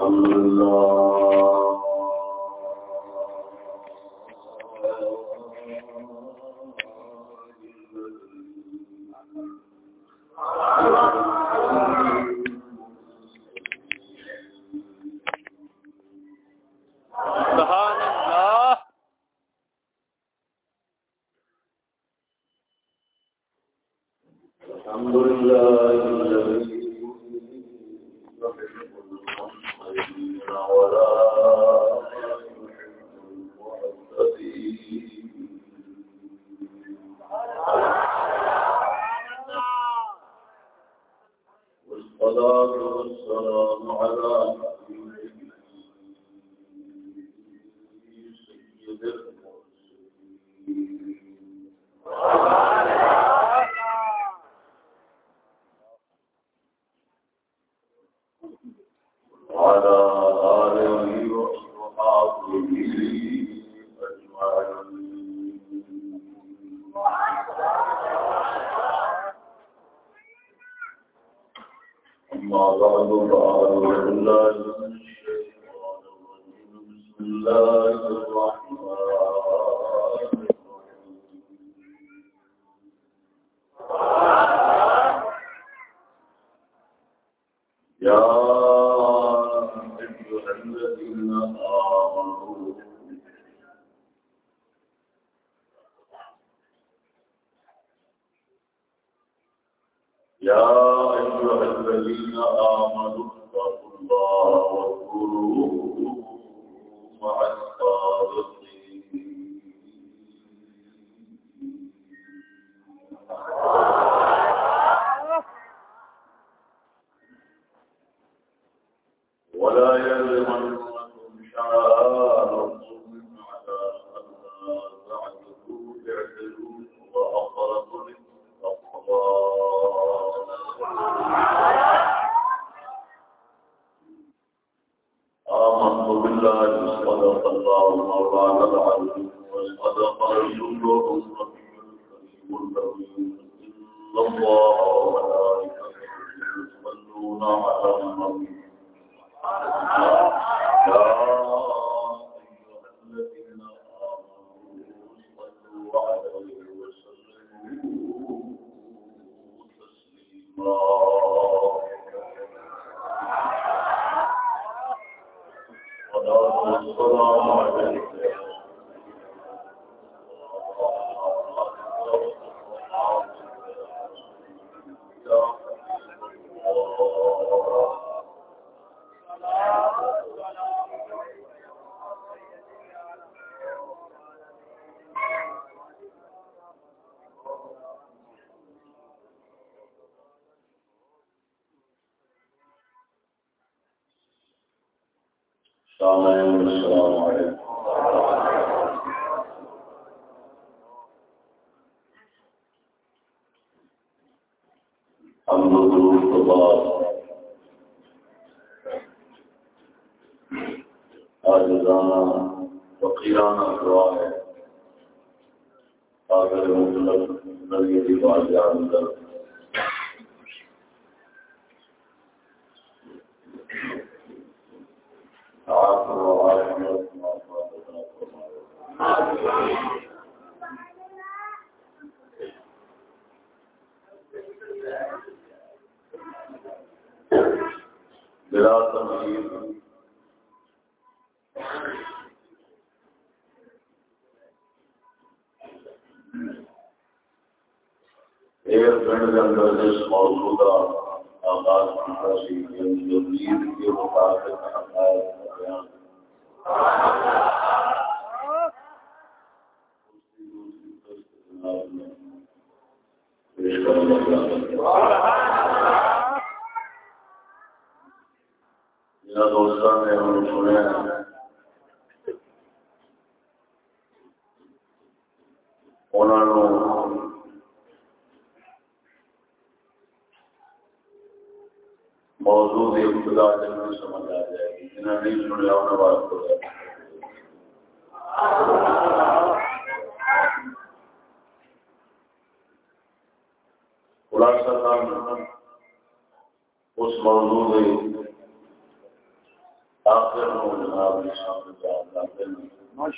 اس موضوع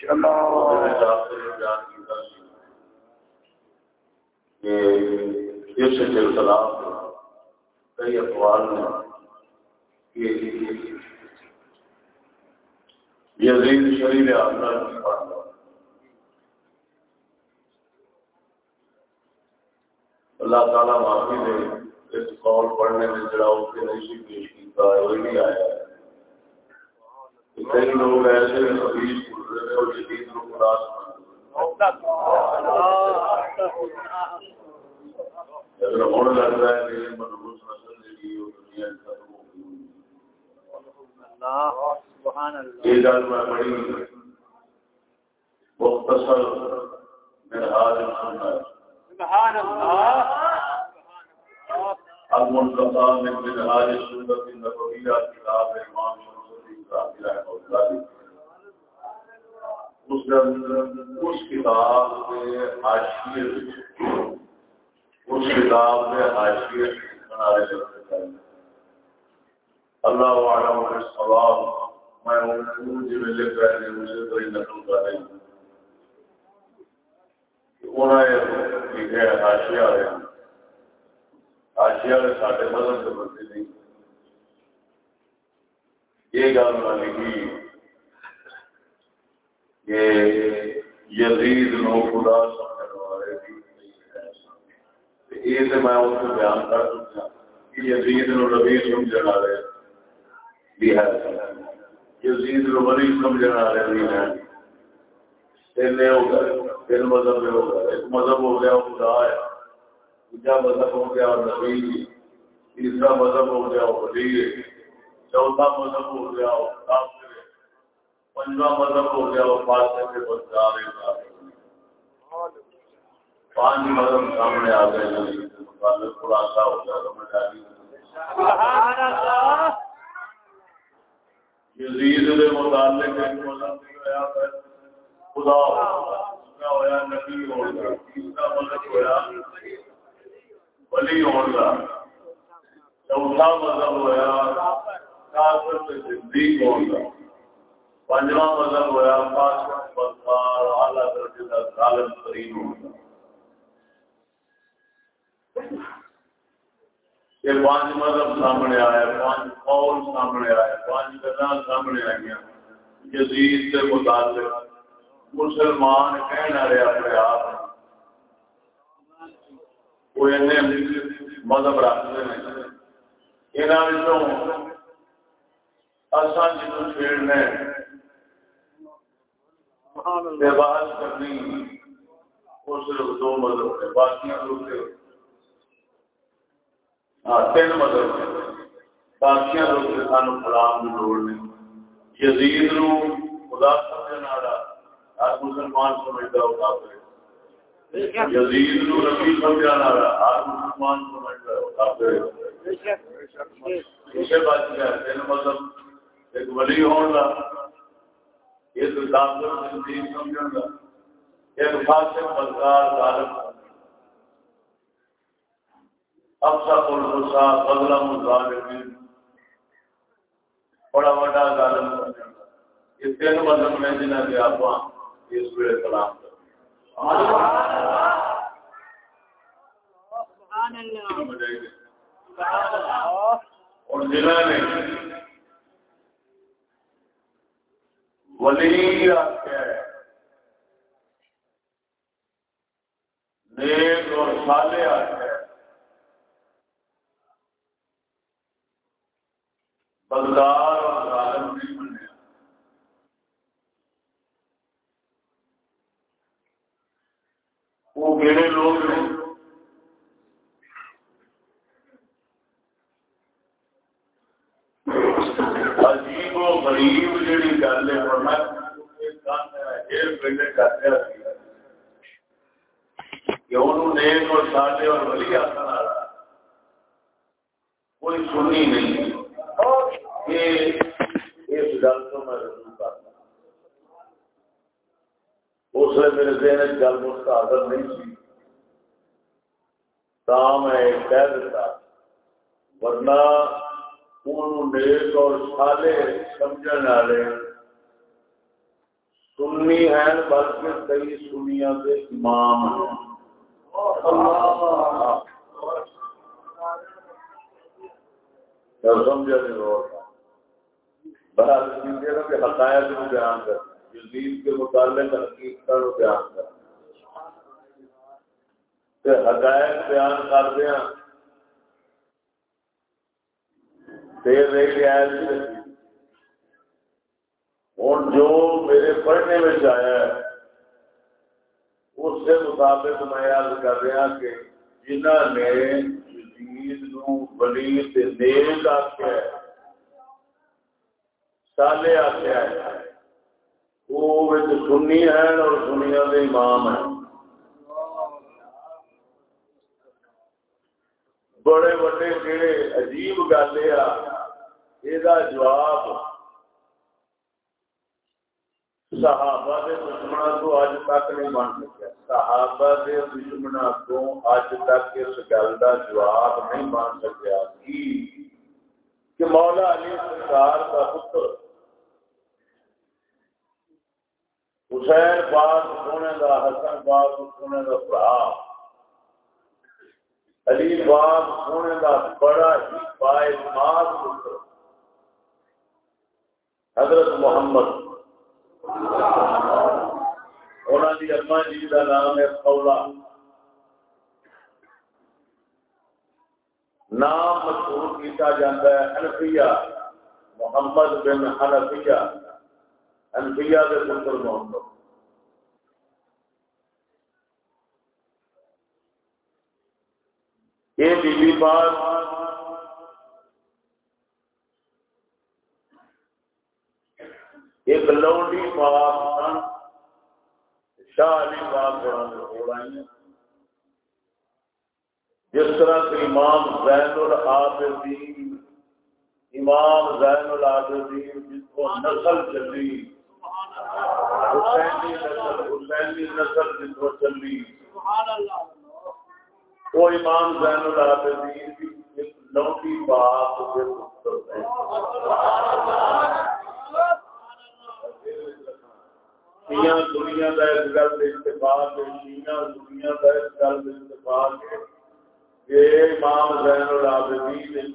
ہیں ماشاءاللہ اس سلسلہ کئی اقوال نے کہ یزید شریف اعظم کی پڑھنا اللہ تعالیٰ معافی دے، اس قول پڑھنے میں جڑا اس کے نہیں پیش کیتا ہے وہی نہیں آیا کئی لوگ ایسے حدیث گزرے اور جدید کو خلاص اگر ہونے لگ ہے کہ منحوس نسل جی وہ دنیا ختم ہو گئی یہ گل میں بڑی مختصر میرا حال سننا ہے سبحان اللہ المنقطع من منهاج السنة النبوية كتاب الإمام شمس اس کتاب حاشیے اس کتاب حاشیے اللہ عالم سوال، میں جی میں لکھ رہے ہیں، مجھے کوئی نقل کر رہی ہوں ہاشیا ہاشیا سارے مذہب کے بندے نہیں۔ یہ گل نہ لکھی کہ یزید نو خدا سمجھنے والے یہ تو میں اس کو بیان کر چکا کہ یزید نو نبی سمجھنے والے بھی ہے یزید نو ولی سمجھنے والے بھی ہیں۔ ہو گئے تین مذہب ہو گیا ایک مذہب ہو گیا خدا ہے، دوجا مذہب ہو گیا نبی۔ تیسرا مذہب ہو گیا ولی ہے۔ چوتھا مذہب ہو گیا پنجواں مذہب ہو گیا پاسے کے بچار پانچ مذہب سامنے آ گئے خلاصہ ہو گیا سمجھ آ گئی یزید کے متعلق ایک مذہب خدا ہوا نبی ہوگا تیسرا مذہب ہوا ولی ہوگا چوتھا مذہب ہوا کافر ہوگا پنجواں مذہب ہوا بدکار اعلیٰ درجے کا ترین ہوگا یہ پانچ مذہب سامنے آئے پانچ قول سامنے آئے پانچ گلا سامنے آئی یزید سے متعلق مسلمان کہنا رہے اپنے آپ وہ مذہب رکھتے ہیں یہاں جن چھیڑنے بحث کرنی۔ وہ صرف دو مذہب ہے باقی ہاں تین مذہب ہے باقی سانو کلام کی لوڑ نہیں۔ یزید نو خدا سمجھنے والا ہر مسلمان سمجھتا ہو کافر یزید نو نبی سمجھانا ہر مسلمان سمجھتا ہو کافر اسے بات کیا تین مطلب ایک ولی ہون ایک کافر زندگی سمجھن کا ایک فاسق بدکار ظالم۔ افسق الغصہ بدلم الظالمین۔ بڑا بڑا ظالم۔ سمجھن یہ تین مذہب میں جنہیں کے آپ اس ویلے سلام اور جنہوں نے ولی آخیا نیک اور سالے آخیا بدکار اور ظالم نہیں وہ میرے لوگ ہیں عجیب و غریب جیڑی گل ہے نیک اور اور ولی کوئی سنی نہیں۔ اس گل میں کرتا اس لیے میرے ذہن گل مستحضر نہیں سی۔ تا میں کہہ دیتا، ورنہ نیک اور سالے والے۔ سنی ہیں بلکہ کئی سنیا کے امام ہیں۔ سمجھا نہیں حقائق کو بیان کر۔ کے متعلق حقیقت بیان کر۔ حقائق بیان کر دیا۔ دیر رہی رعایت ہوں جو میرے پڑھنے میں آیا ہے، اس کے مطابق میں یاد کر رہا کہ جنہ نے جدید نو بلی نیک آخیا سالے آخیا ہے، وہ سنی ہے اور سنیا کے امام ہیں۔ بڑے بڑے جڑے عجیب گل یہ جواب صحابہ دے دشمنا تو اج تک نہیں بن سکیا۔ صحابہ دے دشمنا تو اج تک اس گل کا جواب نہیں بن سکیا۔ کہ مولا علی سرکار کا پتر حسین باغ سونے کا حسن باغ سونے کا برا۔ علی باغ سونے کا بڑا ہی پائے پتر حضرت محمد۔ انہوں کی اما جی کا نام ہے خولا نام مشہور کیا جاتا ہے حنفیہ محمد بن حنفیہ۔ حنفیہ کے پتر محمد۔ پاک ایک لوڈی پاک شاہ علی ہو رہی جس طرح سے امام زین العابدین امام زین العابدین جس کو نسل چلی حسینی نسل حسینی نسل جس کو چلی۔ وہ امام زین العابدین کی ایک لوٹی کے پتر ہیں شیعہ دنیا کا اس گل اتفاق ہے شیعہ دنیا کا اس گل اتفاق ہے کہ امام زین العابدین ایک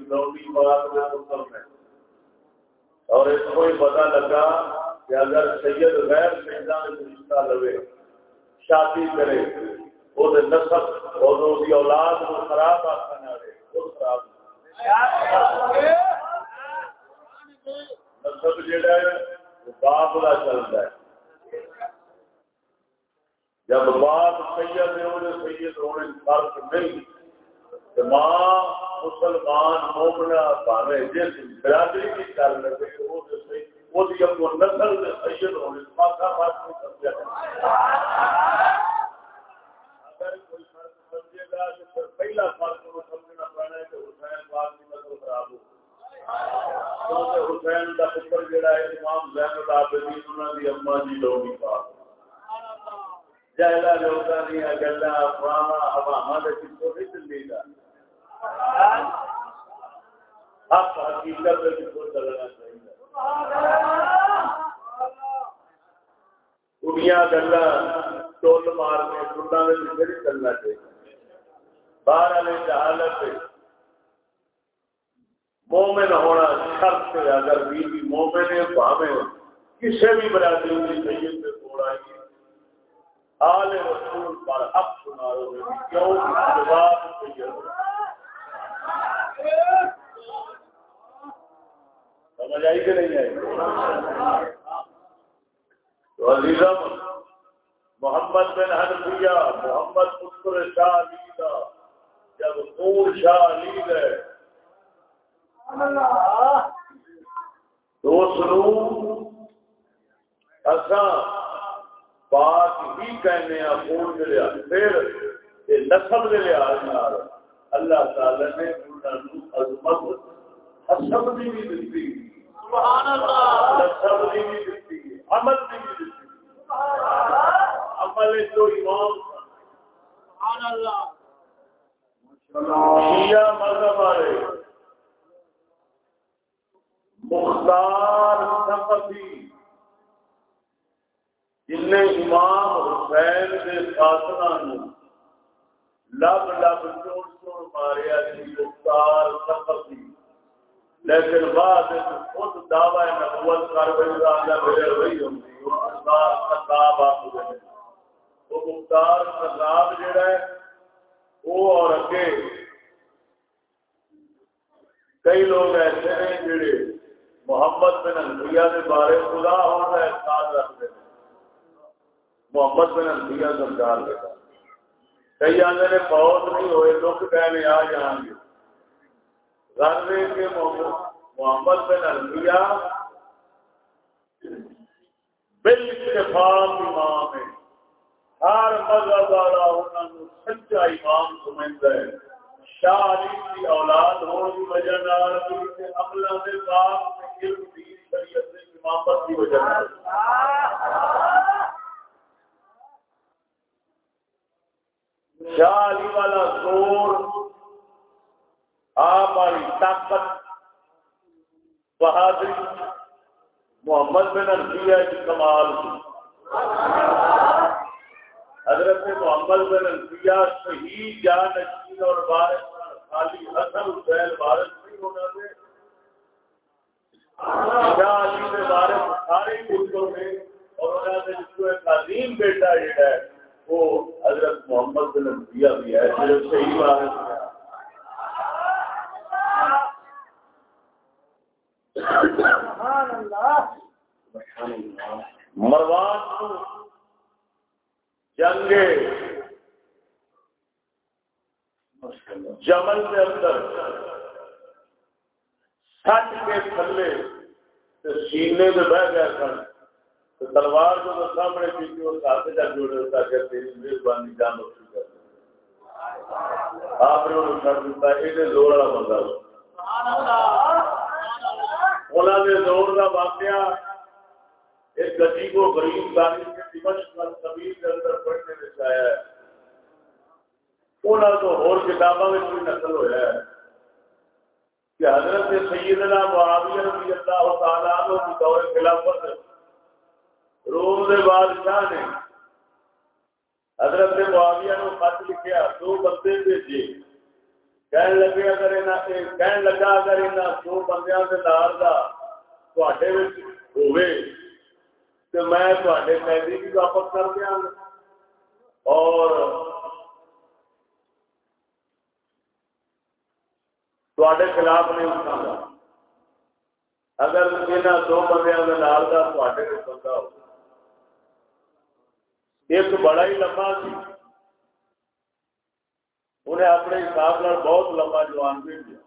کے اور اس کو ہی پتا لگا کہ اگر سید غیر سیدہ رشتہ لوے، شادی کرے وہ نسب اور اولاد کو خراب آخر وہ خراب نسب جہا ہے، وہ باپ کا چلتا ہے۔ جب باپ سید ہے، وہ سید ہونے فرق نہیں۔ ماں مسلمان مومنا پاوے جس برادری کی کر لگے وہ نسل سید ہونے پاسا فرق نہیں سمجھا پہلا فرق سمجھنا پڑنا ہے کہ حسین پاک کی نسل خراب ہو کیونکہ حسین کا پتر جہا ہے، امام زین العابدین انہوں کی اما جی لوگی پاک۔ جہلا لوگوں دیا گلا افواہ ہوا کے پیچھوں نہیں چلی گا حق حقیقت کے پیچھوں چلنا چاہیے۔ کڑیاں گلا ٹول مار کے ٹولوں پیچھے نہیں چلنا چاہیے۔ باہر والے جہالت مومن ہونا شرط ہے، اگر بی بی مومن ہے، بھاوے کسی بھی برادری کی سید سے توڑا ہی آل رسول پر حق سنا رہے کیوں جواب سید سمجھ آئی کہ نہیں آئی؟ تو عزیزم، محمد بن حنفیہ، محمد پتر شاہ علی جب شاہ علی گئے پاک ہی کہنے کے لحاظ پھر یہ نسب کے لحاظ اللہ تعالی نے عظمت حسب بھی بھی دیتی نسب بھی بھی دیتی عمل بھی بھی دیتی عمل تو امام سبحان اللہ۔ مذہب والے مختار سفی جن امام حسین کے ساسنا لب لب چوڑ چوڑ ماریا جی مختار سفی لیکن بعد خود دعوی نبوت کر میرے وہی ہوں مختار خطاب آپ وہ مختار خطاب جڑا ہے وہ اور اگے کئی لوگ ایسے ہیں جڑے محمد بن انبیاء کے بارے خدا ہونے کا احساس رکھتے ہیں۔ محمد بن انبیاء سرکار کے کئی آدھے نے بہت نہیں ہوئے، دکھ کہنے آ جان گے۔ رنوے کے محمد بن انبیاء بالاتفاق امام ہے ہر مذہب والا انہوں سچا امام سمجھتا ہے۔ شاہ علی کی اولاد ہونے کی وجہ عملہ پاک علم دین شریعت امامت کی وجہ شاہ علی والا زور، آپ والی طاقت، بہادری، محمد بن الفیہ کی جی کمال۔ حضرت محمد بن الفیہ شہید جان اور بارش خالی حسن حسین بارش نہیں ہونا شاہ علی کے بارے سارے ملکوں میں اور انہوں نے جس کو ایک عظیم بیٹا ہے وہ حضرت محمد بن انبیاء بھی ہے صرف صحیح بارش ہے۔ مروان جنگ جمل کے اندر سٹ کے تھلے سینے میں بہ گیا سن۔ تلوار کو تو سامنے کی تھی وہ ساتھ جا جوڑے ہوتا کہ تیری مہربانی جان اٹھی کر آپ نے انہوں چھڑ دیتا یہ زور والا بندہ۔ انہوں نے زور کا واقعہ ایک گدی کو غریب تاریخ دمشق کبیر کے اندر پڑھنے میں آیا ہے۔ انہوں تو اور کتابوں میں بھی نقل ہوا ہے۔ کہ حضرت سیدنا معاویہ رضی اللہ تعالیٰ عنہ کی دور خلافت روم کے بادشاہ نے حضرت معاویہ نے خط لکھیا، دو بندے بھیجے۔ کہنے لگے، اگر کہنے لگا، اگر انہاں دو بندیاں کے نال دا، تواڈے وچ ہوے تے میں تواڈے قیدی بھی واپس کر دیاں اور تے خلاف نہیں اٹھا اگر یہاں دو بندے نال کا تے بندہ ہو۔ ایک بڑا ہی لمبا سی۔ انہیں اپنے حساب سے بہت لمبا جوان بھی دیا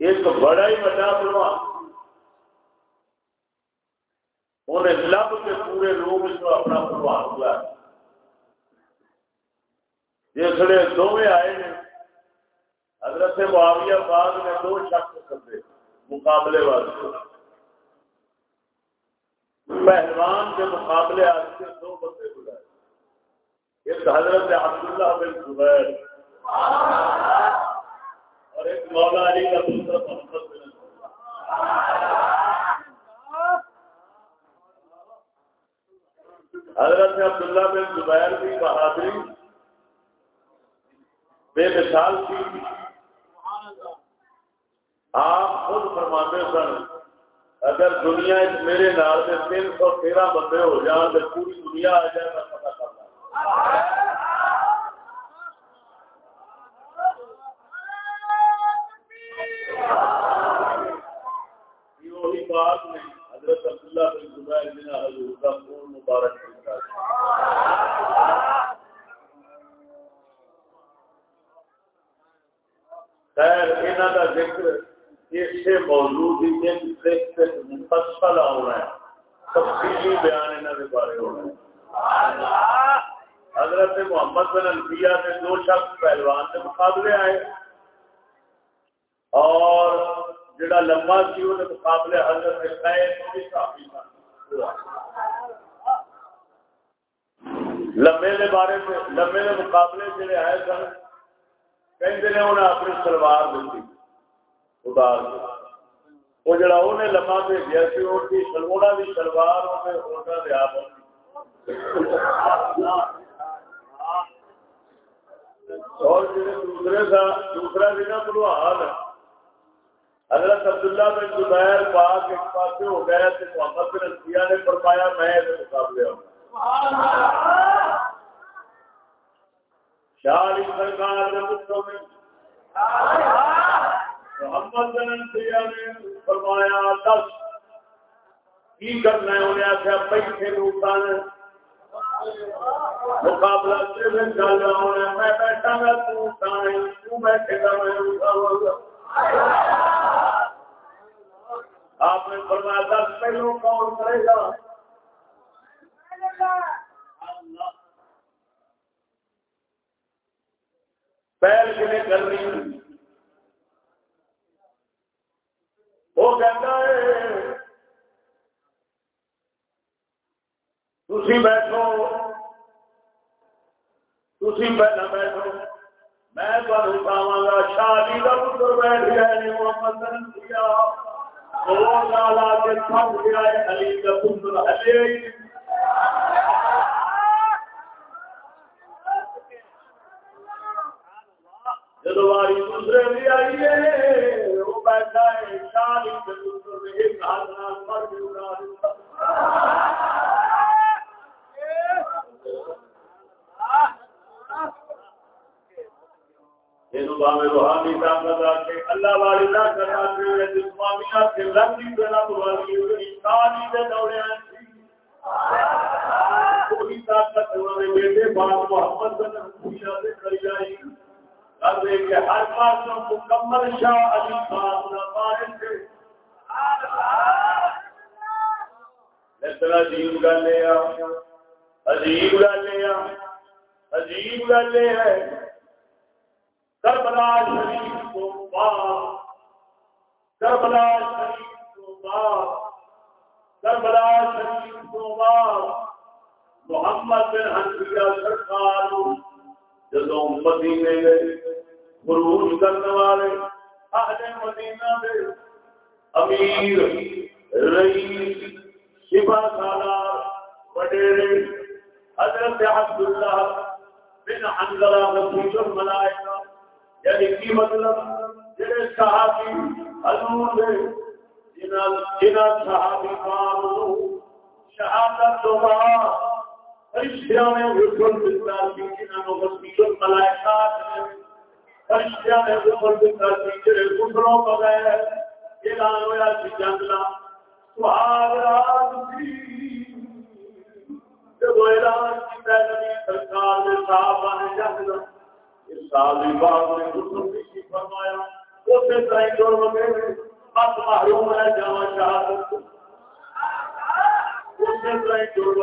ایک بڑا ہی بڑا بلوان انہیں لب کے پورے روپ سے اپنا پروان ہوا جسے دونوں آئے ہیں، حضرت معاویہ بعد نے دو شخص کرتے مقابلے واسطے پہلوان کے مقابلے آج دو بندے بلائے ایک حضرت عبداللہ بن زبیر۔ اور ایک مولا علی کا دوسرا محمد بن حضرت عبداللہ بن زبیر کی بہادری بے مثال کی آپ خود فرماتے سن، اگر دنیا میرے نال میں تین سو تیرہ بندے ہو جان، تو پوری دنیا آ جائے گا پتا کرنا وہی بات نہیں، حضرت عبداللہ بن زبیر بن حضور کا فون مبارک۔ خیر یہاں کا ذکر اسے موضوع مفصل ہونا ہے، تفصیلی بیان انہوں کے بارے ہونا ہے۔ حضرت محمد بن الفیہ کے دو شخص پہلوان کے مقابلے آئے۔ اور جڑا لمبا سی وہ مقابلے حضرت بھی کافی لمبے کے بارے میں لمبے کے مقابلے جڑے آئے سن کہ انہیں اپنی سلوار دیتی اتار وہ جڑا انہیں لما بھیجا سی وہ سلوڑا کی سلوار دیا اور دوسرے کا دوسرا بھی نا بلوال حضرت عبداللہ بن زبیر پاک ایک پاس ہو گیا تو محمد بن رسیا نے فرمایا میں مقابلے ہوں شاہ سرکار میں۔ محمد نے فرمایا، دس، کی کرنا ہے؟ انہیں آخیا پیسے نوٹان مقابلہ صرف چل رہا ہونا میں بیٹھا گا، تو بیٹھے گا، میں آپ نے فرمایا، دس، پہلو کون کرے گا؟ پہل کے کرنی۔ وہ کہتا ہے تھی بیٹھو تھی پہلے بیٹھو، میں تمہیں پاوا گا۔ شادی کا پتر بیٹھ گیا محمد کیا وہ لالا کے تھک گیا علی کا پتر ہلے جب باری دوسرے بھی آئی ہے۔ وہ بیٹھا ہے شالی ایک ہاتھ پر روحانی طاقت رکھے اللہ والی نہ کرنا چاہیے جسمانی کے رنگ کی بنا والی ساری کے دوڑے کوئی طاقت انہوں نے بیٹے بات محمد خوشیاں سے کری جائے کہ ہر پاس مکمل شاہ علی خان تھے۔ عجیب گل یہ عجیب گل یہ عجیب گل یہ ہے۔ کربلا شریف کو بعد کربلا شریف کو بعد کربلا شریف کو بعد محمد بن حنفیہ سرکار جدو مدینے گئے خروج کرنے والے اہل مدینہ دے امیر، رئیس شفا سالار، وڈیرے، حضرت عبداللہ بن حنزلہ نفیس الملائکہ یعنی کی مطلب؟ جڑے صحابی حضور دے، جنہ جنہ صحابی کام شہادت تو بعد فرشتیاں نے حکم دیتا کہ جنہاں کو مسیح ملائکات نے نے جڑے بغیر اعلان اعلان کیتا نبی سرکار صحابہ نے اس سال کی فرمایا دور محروم ہے شہادت دور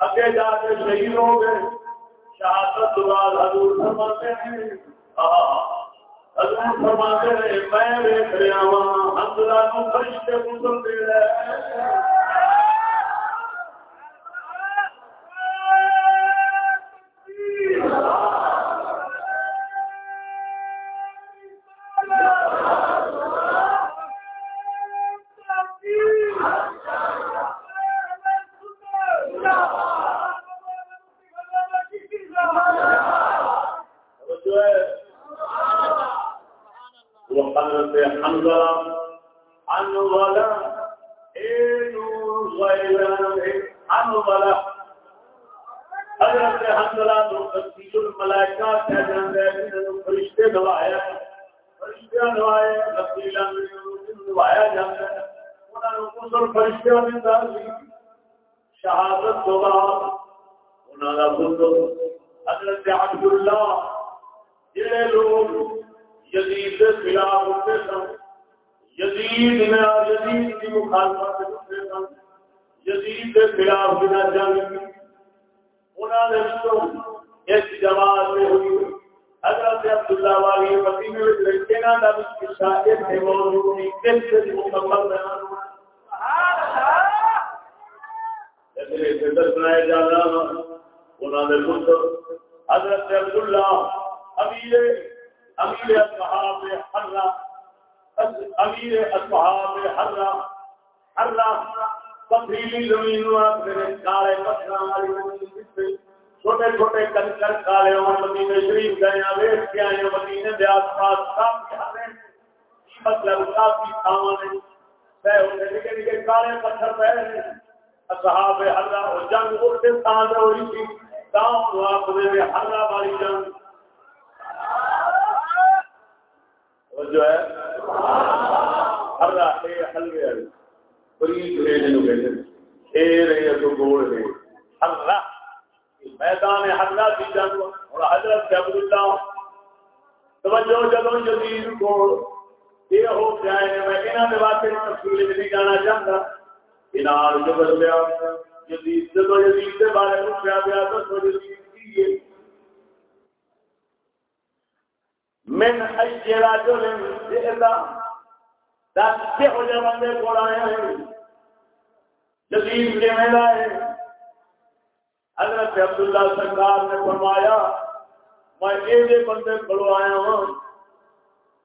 اگے جا کے شہید ہو گئے شہادت بعد حضور فرماتے ہیں حضور فرماتے ہیں میں دیکھ رہا ہوں حمدلہ فرشتے گزر دے رہے شہادت تو بعد انہوں کا حضرت عبد اللہ جڑے لوگ یزید کے خلاف ہوتے سن یزید میں یزید کی مخالفت ہوتے سن یزید کے خلاف بنا جنگ۔ انہوں نے تو ایک جماعت میں ہوئی۔ حضرت عبداللہ والی مدینے میں لڑکے نہ دا اس کی شاہد ہے موضوع کیسے مکمل بیان ہوا سنائے جانا ہاں، انہوں نے پتر، حضرت عبداللہ، امیر امیر حرہ، امیر اصحاب حرہ حرہ، پتھریلی زمین میرے کالے پتھر والی چھوٹے چھوٹے کنکر کالے اور مدینے شریف گئے ہیں ویٹ کے آئے مدینے دے آس پاس کافی مطلب کافی تھاواں نکے نکے کالے پتھر پہ اصحاب حرہ اور جنگ اٹھتے تھان ہوئی تھی۔ تاؤں دعا میں حرہ والی جنگ۔ جو ہے حرہ ہے حلوے۔ والی بریق ہے جنہوں کہتے ہیں شیر ہے تو گوڑ ہے۔ حرہ میدان حرہ کی جنگ۔ اور حضرت عبداللہ۔ توجہ جدوں جدید کو۔ یہ ہو جائے، میں انہوں نے واقعی تفصیل میں نہیں جانا چاہتا۔ انہوں جو بس گیا جدید جدو جدید کے بارے میں پوچھا گیا تو سو جدید کی یہ من اجی راجل جہدا دس کے ہو جائے بندے کو آئے ہیں جدید کے میں لائے حضرت عبداللہ سرکار نے فرمایا، میں یہ بندے کو آیا ہوں۔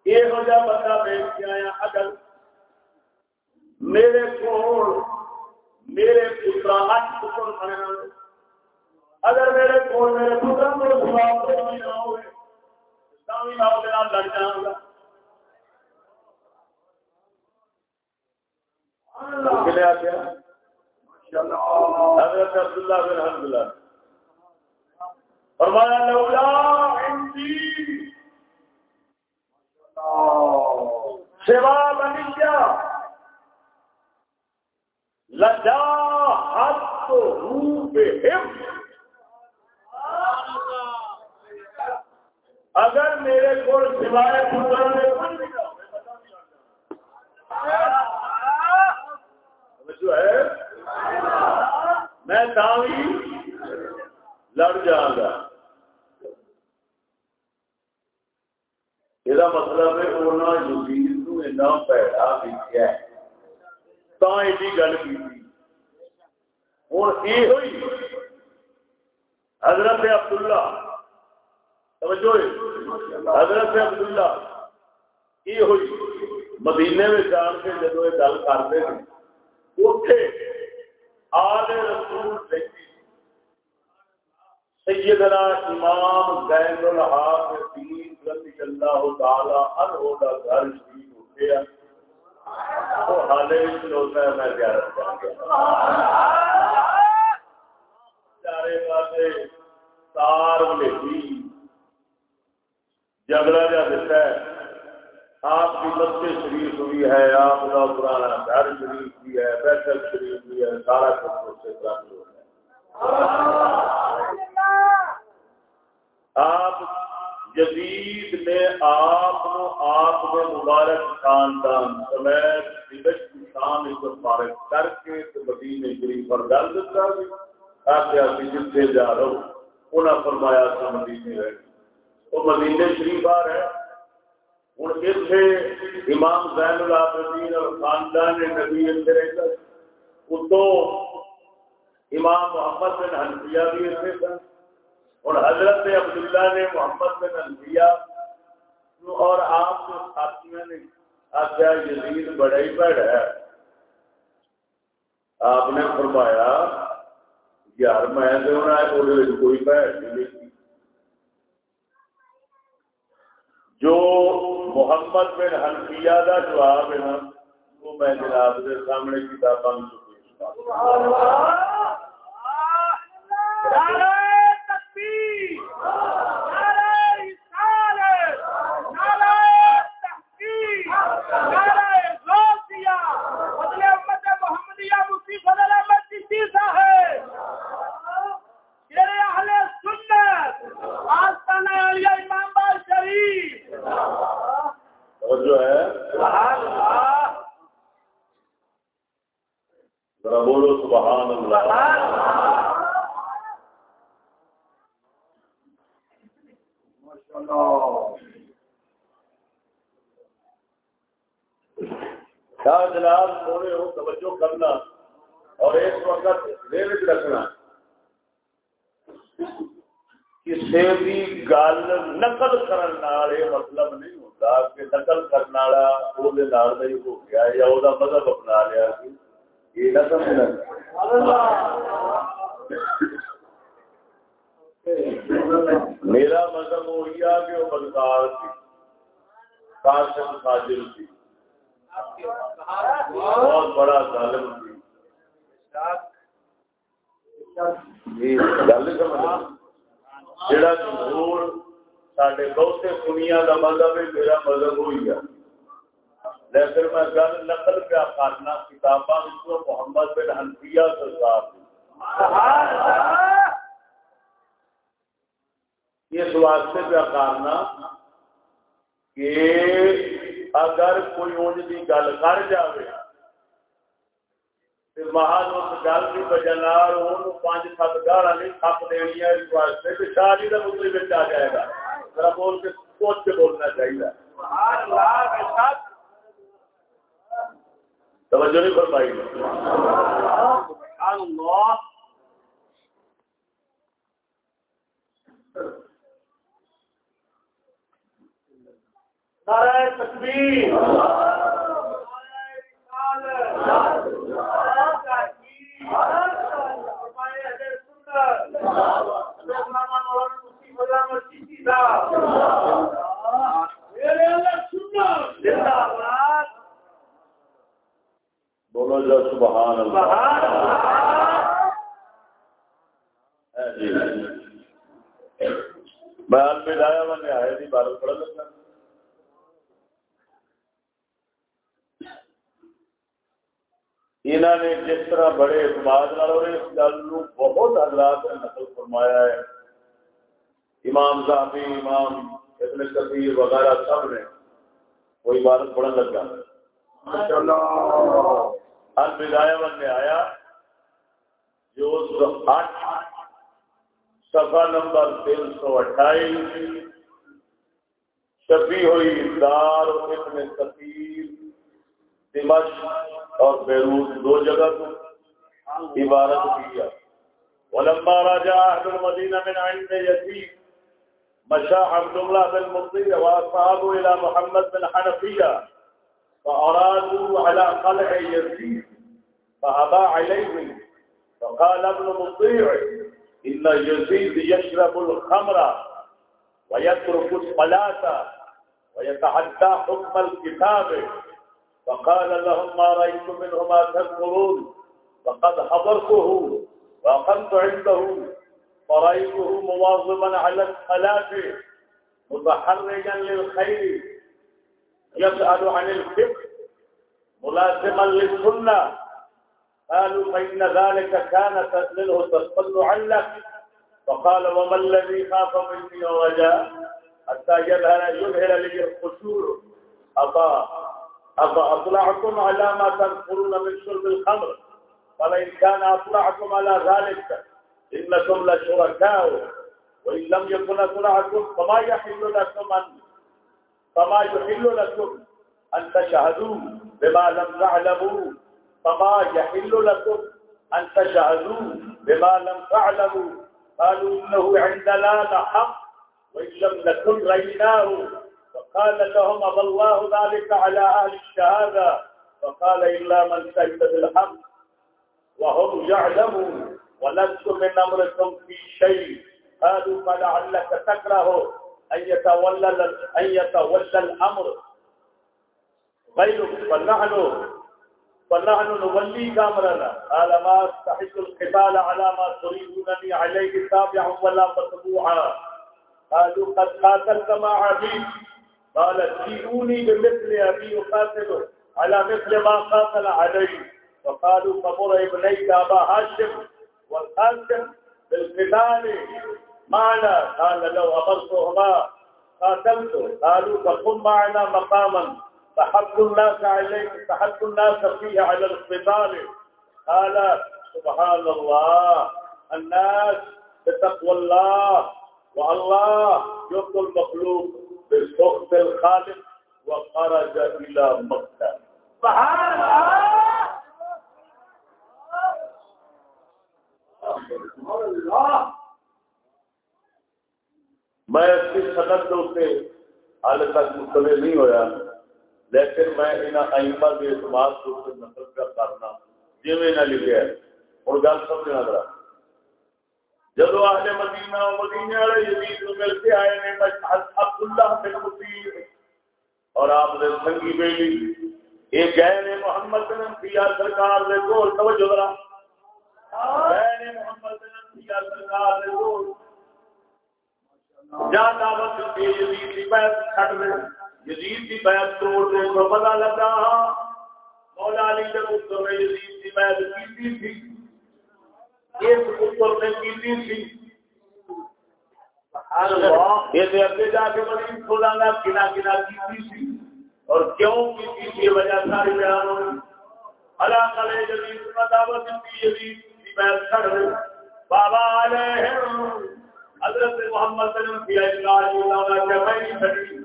یہ بندہ بیچ کے آیا، اگر میرے کو میرے پترا اٹھ پتر کھڑے اگر میرے کو میرے پتر کو جواب نہ ہوئے لڑ گا۔ حضرت عبداللہ بن حمد اللہ فرمایا لولا عندي سوا بنیا لجا ہاتھ روپ اگر میرے کو سوائے جو ہے؟ میں داوی لڑ جاؤں گا۔ یہ مطلب ہے انہوں نے یزید نو اینا پیڑا لکھا ہے۔ تا ایڈی گل کی ہوں یہ ہوئی حضرت عبداللہ توجہ حضرت عبداللہ یہ ہوئی مدینے میں جان کے جب یہ گل کرتے ہیں اٹھے آل رسول دیکھی سیدنا امام زین الحافظین رضی اللہ تعالی عنہ دا گھر شریف اٹھیا تو حالے ہے میں زیارت کر گیا چارے پاسے تار لکھی جگڑا جا دیتا ہے۔ آپ کی مسجد شریف بھی ہے، آپ کا پرانا گھر شریف بھی ہے، بیٹھک شریف بھی ہے، سارا کچھ اس سے پرانی ہو آپ جدید نے آپ آپ نے مبارک خاندان سمیت شان اس مبارک کر کے مدینے شریف پر گل دیتا جی تاکہ جتنے جا رہا ہوں انہیں فرمایا تھا مدینے رہے۔ وہ مدینے شریف آ رہے ہوں اتنے امام زین العابدین اور خاندان نبی اتنے رہتا اتو امام محمد بن حنفیہ بھی اتنے سن۔ اور حضرت عبداللہ نے محمد بن انبیاء اور آپ کے ساتھیوں نے آخیا یزید بڑا ہی بڑھ ہے۔ آپ نے فرمایا، یار میں کوئی بھڑ نہیں جو محمد بن حنفیہ کا جواب ہے نا، وہ میں جناب کے سامنے کتابوں میں پیش جو ہے ذرا بولو سبحان اللہ کیا جناب تھوڑے ہو توجہ کرنا اور اس وقت ذہن رکھنا کسی بھی گل نقل کرنے مطلب نہیں ہوتا ہوتا کہ نقل کرنے والا وہ ہو گیا یا وہ مذہب اپنا لیا یہ نہ سمجھنا میرا مذہب وہی آ کہ وہ مزدار تھی کاشن فاجل تھی بہت بڑا ظالم تھی گل سمجھ جڑا جمہور سارے بہتے دنیا کا مذہب ہے میرا مذہب ہوئی ہے۔ لیکن میں گل نقل پیا کرنا کتاباں محمد بن حنفیہ سرکار اس واسطے پیا کرنا کہ اگر کوئی اونج کی گل کر جائے محل اس گل کی وجہ پانچ سات گاڑا نہیں تھپ دینی ہے اس واسطے شاہ جی کا مطلب آ جائے گا۔ ذرا بول کے سوچ کے بولنا چاہیے۔ توجہ نہیں فرمائی۔ نعرہ تکبیر۔ بولو جو سبحان جی۔ بیان میں لایا میں نے آئے تھی بارہ پڑھ انہوں نے جس طرح بڑے اعتماد اس گل بہت حضرات نے نقل فرمایا ہے۔ امام صاحبی امام ابن کثیر وغیرہ سب نے وہ عبادت پڑھن لگا البدایا من نے آیا۔ جو آٹھ سفا نمبر تین سو اٹھائیس۔ چھپی ہوئی دار ابن کثیر دمشق اور بیروت دو جگہ کو عبارت کیا۔ ولما راجع اهل المدينه من عند يزيد مشى عبد الله بن مطيع وأصحابه إلى محمد بن حنفية فأرادوا على قلع يزيد فأبى عليهم فقال ابن مطيع إن يزيد يشرب الخمر ويترك الصلاة ويتعدى حكم الكتاب. فقال لهم ما رأيت منه ما تذكرون؟ فقد حضرته وأقمت عنده فرأيته مواظبا على الصلاة متحرجا للخير يسأل عن الفقه ملازما للسنة. قالوا فإن ذلك كانت منه تصل عنك فقال وما الذي خاف مني ورجاء حتى يظهر يظهر لي الخشوع أطاع أفأطلعكم على ما تنفرون من شرب الخمر؟ فلئن كان أطلعكم على ذلك إنكم لشركاء وإن لم يكن أطلعكم فما يحل لكم أن فما يحل لكم أن تشهدوا بما لم تعلموا. فما يحل لكم أن تشهدوا بما لم تعلموا. قالوا إنه عندنا لحق وإن لم نكن رأيناه فقال لهم أبى الله ذلك على أهل الشهادة. فقال إلا من شهد بالحق وهم يعلمون. ولست من أمركم في شيء. قالوا فلعلك تكره أن يتولى أن يتولى الأمر. غيرك فنحن فنحن نوليك أمرنا. قال ما استحق القتال على ما تريدونني عليه تابعا ولا متبوعا. قالوا قد قاتلت مع عبيد قال جيئوني بمثل أبي يقاتل على مثل ما قاتل عليه. وقالوا فمر ابنيك أبا هاشم. والقاسم بالقتال معنا قال لو أمرتهما قاتلت. قالوا فقم معنا مقاما. فحق الناس عليك فحق الناس فيه على القتال. قال سبحان الله الناس بتقوى الله والله يرضي المخلوق بسخط الخالق وخرج إلى مكة. سبحان الله. میں اس کی صنعت سے حال تک مطلع نہیں ہویا، لیکن میں انہیں ائمہ کے اعتماد کو نقل کا کرنا جی میں نہ لکھا ہے۔ اور گل سمجھنا ذرا۔ جب اہل مدینہ مدینے والے یزید کو مل کے آئے نے عبداللہ بن مطیر اور آپ نے سنگی بیلی یہ گئے نے محمد بن انبیاء سرکار دے کول، توجہ ذرا۔ گئے نے محمد بن انبیاء دعوت یزید بیعت دے یزید کی بیعت توڑ دے تو پتہ لگا مولا علی یزید کی بیعت تھی اس نے تھی یہ اگے جا کے کنا کنا تھی اور کیوں کی تھی وجہ ساری بیان ہوئی اللہ دعوت یزید کی بیعت دے بابا علیہ حضرت محمد صلی اللہ علیہ وسلم کی کے میں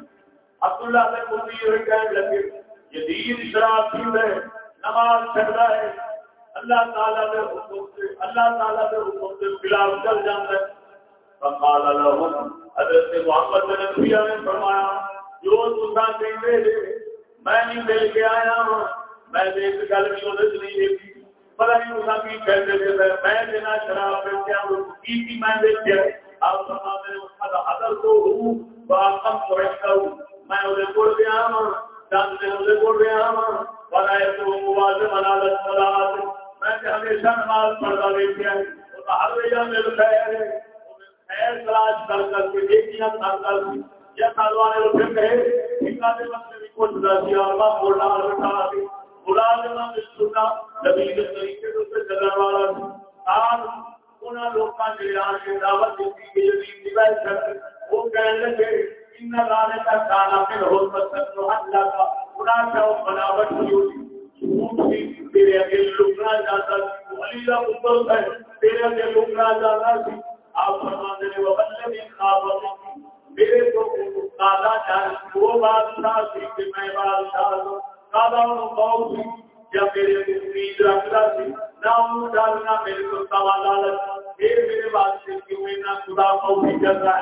عبداللہ سے کسی ہوئی کہنے لگے۔ جدید شراب پی ہے، نماز چڑھتا ہے۔ اللہ تعالیٰ نے حکم سے، اللہ تعالیٰ نے حکم سے خلاف چل جاتا ہے۔ فقال لهم، حضرت محمد بن نبیہ نے فرمایا، جو تسا کہتے ہیں میں نہیں مل کے آیا ہوں میں نے اس گل کی مدد نہیں دیکھی۔ پتہ نہیں تسا کی کہتے تھے میں بنا شراب پہ کیا کی کی میں دیکھا آپ فرماتے ہیں اس کا حضر تو ہوں واقم پہنچتا ہوں میں انہیں بول گیا ہوں چند دن انہیں بول گیا ہوں بنائے تو مواز منالت ملاد میں نے ہمیشہ نماز پڑھتا دیکھا ہے تو ہر وجہ مل خیر ہے خیر تلاش کر کر کے دیکھیاں کر کر یا سالوانے کو پھر کہے ٹھیکا دے مسئلے بھی کچھ دیا اور میں بولنا اور بٹھا دی ملازمہ میں سننا نبی کے طریقے سے اسے والا آج انہاں لوکاں جڑے آن کے دعوت دیتی کہ یہ دین دی بات وہ کہنے لگے، ان لانے کا کھانا پھر ہو سکتا تو اللہ کا خدا کا بناوٹ ہوئی ہوتی۔ تیرے اگے لکنا جاتا علی کا پتر ہے، تیرے اگے لکنا جاتا سی آپ فرماتے ہیں وہ بندے بھی خواب میرے کو دادا جان، وہ بادشاہ سی کہ میں بادشاہ ہوں۔ دادا انہوں بہت یا میرے امید رکھتا سی، نہ انہوں ڈالنا میرے کو سوال پھر میرے واسطے کیوں نہ خدا کو بھی کر رہا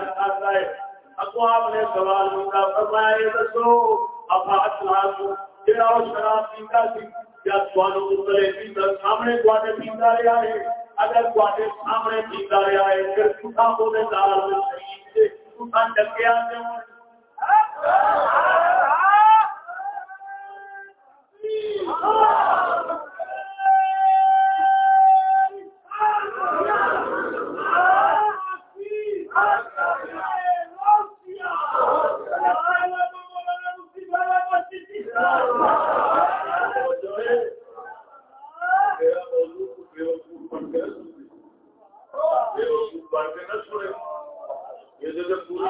ہے۔ اگو آپ نے سوال مجھا فرمایا یہ دسو، ابا اخلاق جڑا وہ شراب پیتا سی۔ یا تھانو اترے پیتا سامنے تواڈے پیتا رہا ہے۔ اگر تواڈے سامنے پیتا رہا ہے، پھر تساں او دے نال شریف سے تساں ڈکیا کیوں Oh پوری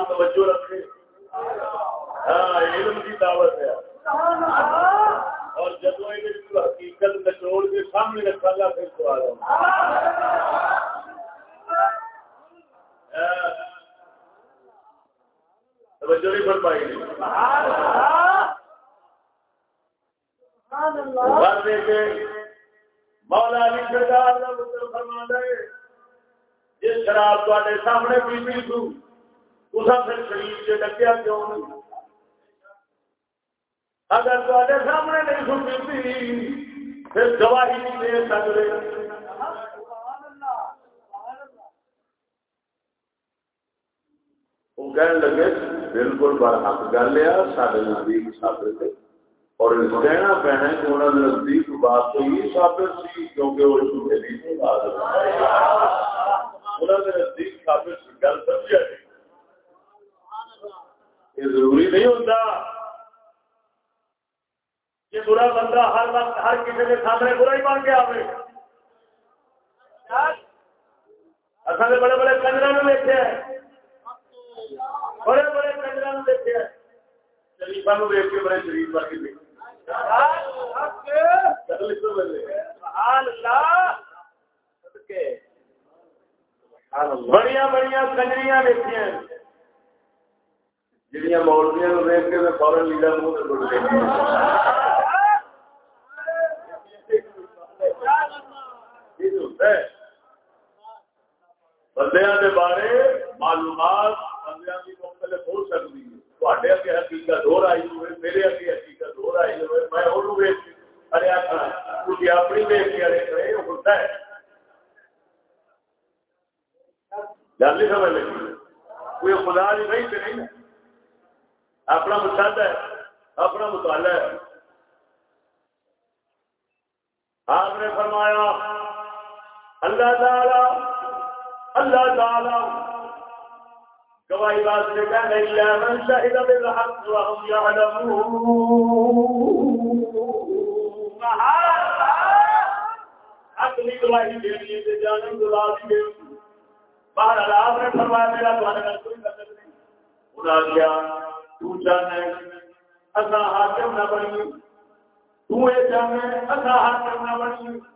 توجہ رکھے ہاں علم کی دعوت ہے۔ اور جب حقیقت نچوڑ کے سامنے رکھا گا پھر تو آ جاؤں توجہ نہیں بن پائی مولا علی سرکار مطلب فرما جس شراب تے سامنے پی پھر شریف سے ڈکیا کیوں نہیں؟ اگر تے سامنے نہیں سن پی پھر گواہی نہیں دے سکتے۔ وہ کہنے لگے، بالکل بڑا حق گل ہے سارے نزدیک ثابت ہے۔ اور کہنا پینا کہ انہوں نے نزدیک بات تو یہ ثابت سی، کیونکہ وہ جھوٹے نہیں تھے انہوں نے نزدیک ثابت سی، گل سمجھا یہ ضروری نہیں ہوتا۔ کہ برا بندہ ہر وقت ہر کسی کے سامنے برا ہی مان کے آئے اصل بڑے بڑے کنجر دیکھے بڑے بڑے کنجر دیکھے شریفا دیکھ کے بڑے شریف بن دیکھے بڑی بڑی کنجریاں دیکھیے جہیا مولویا دیکھ کے فورن لیڈر منہ بندیا کے بارے معلومات بندیا کی مختلف ہو سکتی ہے۔ تھوڑے اگے حقیقت ہو رہی ہوئے، میرے اگے حقیقت ہو رہی ہوئے، میں انہوں ویچ ارے اپنی ویچ کے ارے کرے ہوتا ہے؟ گل نہیں سمجھ لگی؟ کوئی خدا نہیں نہیں کہ نہیں؟ اپنا مشاہدہ ہے، اپنا مطالعہ ہے۔ آپ نے فرمایا اللہ تعالی اللہ تعالی۔ گواہی واسطے کہنے لیا من شہد بالحق وهم يعلمون حق کی گواہی دینی ہے جانن گواہی دینی باہر اللہ نے فرمایا میرا تمہارے کوئی مطلب نہیں۔ انہاں کیا تو جانے اسا حاکم نہ بنی۔ تو یہ جانے اسا حاکم نہ بنی۔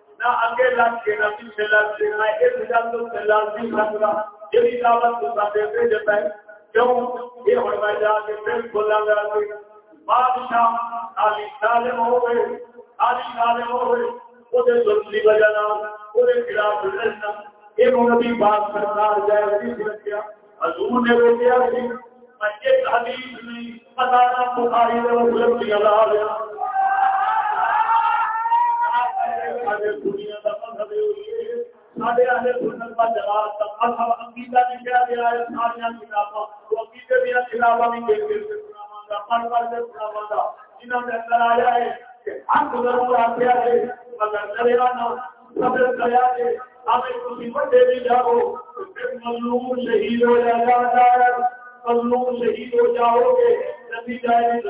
نہ آگے لگ کے نہ پیچھے لگ کے نہ ایک جنگ سے لڑ نہیں سکتا یہ دعوت تو ساتھ دے دیتا ہے۔ کیوں؟ یہ ہوں میں جا کے پھر بولا گا کہ بادشاہ علی ظالم ہو گئے۔ علی ظالم ہو گئے۔ وہ ظلم کی وجہ نہ وہ خلاف لڑنا انہوں نے بات سرکار جائے نہیں رکھا حضور نے روکیا نہیں میں ایک حدیث نہیں بتانا بخاری میں مسلم کی اللہ لیا دنیا کا مذہب سارے آنے سنت کا جواب کا مذہب، عقیدہ لکھا گیا ہے سارے کتاباں، وہ عقیدے دیا کتاباں بھی دیکھ کے سناواں گا پڑھ پڑھ کے سناواں گا جنہوں نے اندر آیا ہے کہ حق ضرور آتے ہے، مگر کرے نہ صبر کریا ہے۔ جاؤ مظلوم شہید ہو جاتا ہے۔ مظلوم شہید ہو جاؤ گے نبی جائے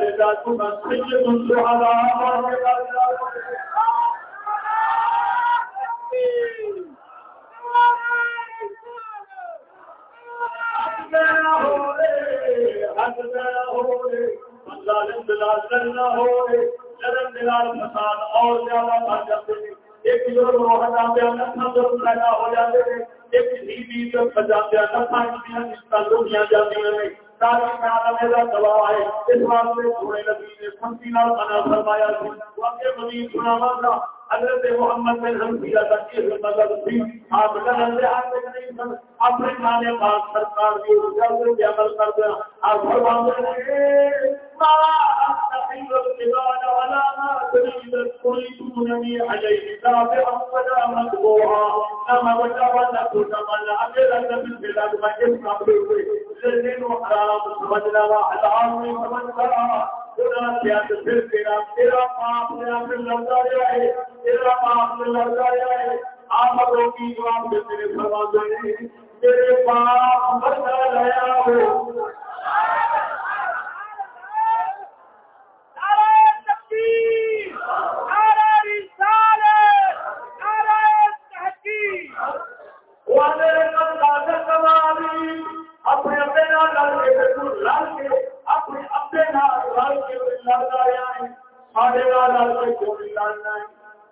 گا اور زیادہ بڑھ جاتے ہیں۔ ایک بزرگ روح جاتے ہیں نسل پیدا ہو جاتے ہیں ایک ہی بیچ بجاتے ہیں نسل دنیا جاتی ہیں تاریخ کا اس واسطے تھوڑے نبی نے نال فرمایا تھی۔ مزید سناوا تھا حضرت محمد بن حنفیہ کا کی مدد مطلب تھی، آپ نہیں سن، اپنے مانے پاک سرکار کی عمل کر دیا آپ فرماتے ہیں ما استحيل الجبال ولا ما تريد تريدونني عليه تابعا ولا متبوعا كما وجبنا كل من أجل أن من بلاد ما يسمع به لذين حرام سمجنا وحلال سمجنا خدا کیا تو پھر تیرا تیرا پاپ نے آپ لڑتا رہا ہے تیرا پاپ نے لڑتا رہا ہے آپ روکی جواب سے تیرے فرما دے تیرے پاپ بڑھتا رہا ہو اپنے اپنے لڑ کے اپنے اپنے لڑ کے لڑتا رہا ہے سارے لڑ کے کیوں نہیں لڑنا ہے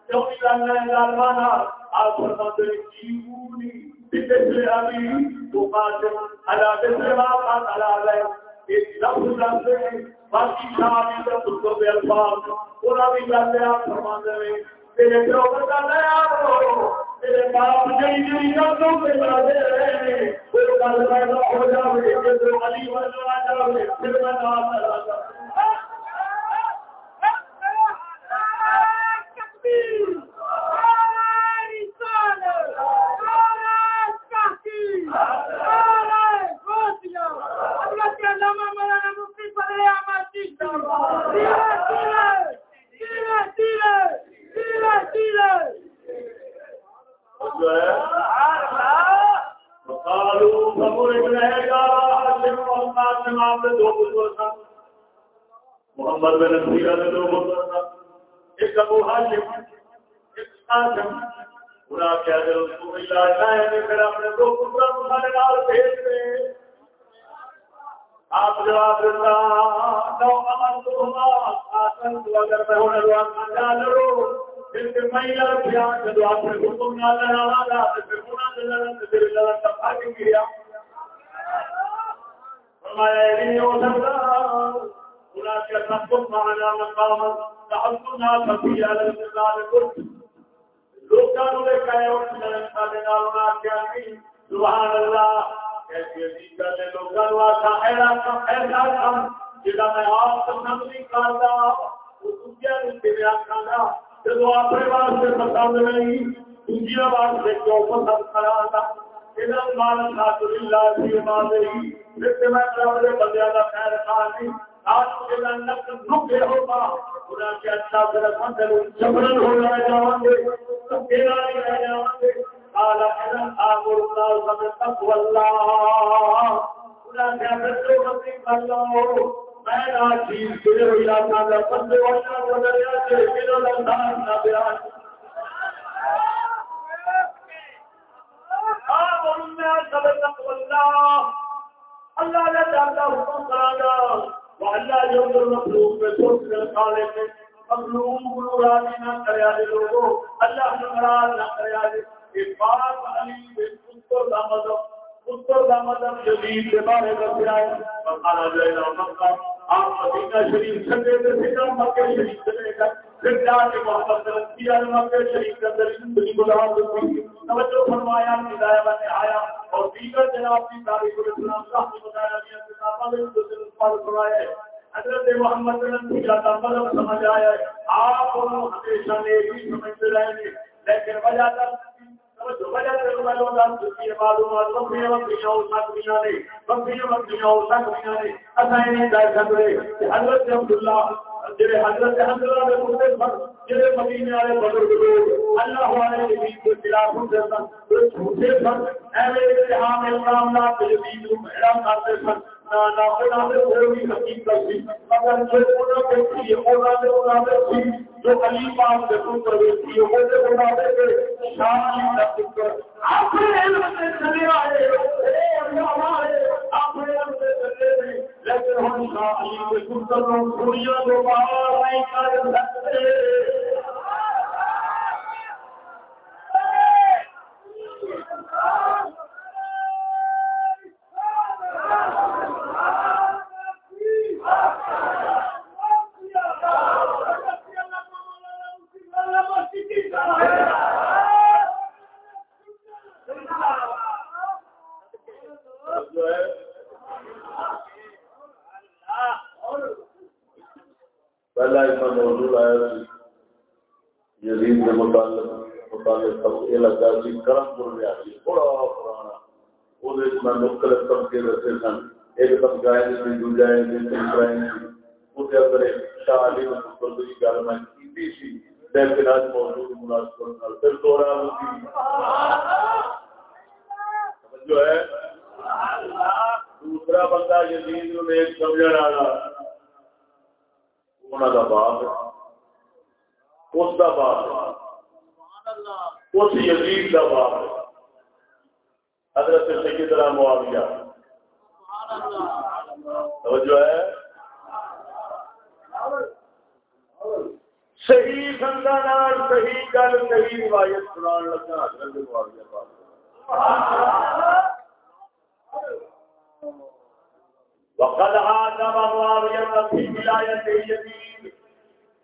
کیوں نہیں لڑنا ہے لڑوانا آپ جیونی بسے ابھی تو بات اللہ بسے واپس اللہ لفظ لفظ ہے باقی شامی کا ترکو بے الفاظ پورا بھی جاتے آپ فرماتے ہیں تیرے پیو کا نیا ہو تیرے باپ جی جی گلوں سے بڑھتے رہے کوئی گل پیدا ہو جائے جب علی وجہ آ جائے پھر میں نام لگا محمد بن نے دو ایک ابو ایک قاسم رسول اللہ نے اپنے دو پتر نال بھیج دے۔ آپ جواب دیتا لو امر آسن تو اگر میں ہونے دعا کھانجا لڑو پھر کہ میں لڑ پیا جب آپ نے حکم نہ لڑا گا تو پھر گناہ سے لڑن تو پھر لڑن کا پھاٹی گیا۔ فرمایا یہ نہیں ہو سکتا، گناہ کے سب کو مانا مقام تحت نہ سبھی علیہ السلام لوگوں نے کہے اور لڑن کا دینا ہونا کیا نہیں، سبحان اللہ ایسی اپنے واسطے پسند نہیں دوسرا واسطے کیوں پسند کرا تھا مال خاطر اللہ کی مال رہی پھر میں اپنے بندے کا خیر خا نہیں آج کے نک نکے ہوگا خدا کے اچھا پھر جبرن ہو جائے جاؤں گے تیرا نہیں رہ جاؤں گے قال اذا امر الله بتقوى الله. خدا کیا بچوں کو میں نہ چیز کے علاقہ کا بندے والا بدلیا سے کلو لندان نہ بیان اللہ نے جاتا حکم اللہ جو مخلوق میں سوچ کر کھانے مخلوق راضی نہ کریا دے لوگوں اللہ ناراض نہ کریا دے علی بن پتر مذہب پتر مذہب جدید کے بارے میں مکہ، آپ مدینہ شریف پھر مکہ شریف چلے پھر جا کے محمد مکہ شریف کے اندر توجہ فرمایا آیا۔ اور دیگر جناب کی تاریخ الاسلام صاحب نے بتایا کتابوں میں جو پر ہے۔ حضرت محمد کا سمجھ آیا ہے۔ آپ ہمیشہ نے بھی سمجھتے رہے لیکن وجہ تک حضرت عبداللہ جڑے حضرت جڑے مدینے والے بزرگ لوگ اللہ والے نبی کے خلاف سن جھوٹے سن ایویں کرتے سن حقیقت جو علی پاک وہ دے اپنے علم سے چلے آئے اے اللہ اپنے علم سے چلے لیکن ہم شاہ علی کے دنیا کو باہر نہیں کر سکتے پہلا اس میں آیا یزید کے متعلق متعلق سب یہ لگا سی کرم پور میں آئی بڑا پرانا۔ وہ مختلف طبقے رہتے سن۔ ایک طبقہ ہے جس میں دوجا ہے تیسرا ہے اس کے اندر پھر دوہرا جو ہے دوسرا بندہ یزید والا باپ اس کا باپ اس یزید باپ حضرت سیدنا معاویہ توجہ ہے صحیح خاندان صحیح گل صحیح روایت سنان لگا حضرت معاویہ پاک وقد آدم معاویہ فی ولایت یزید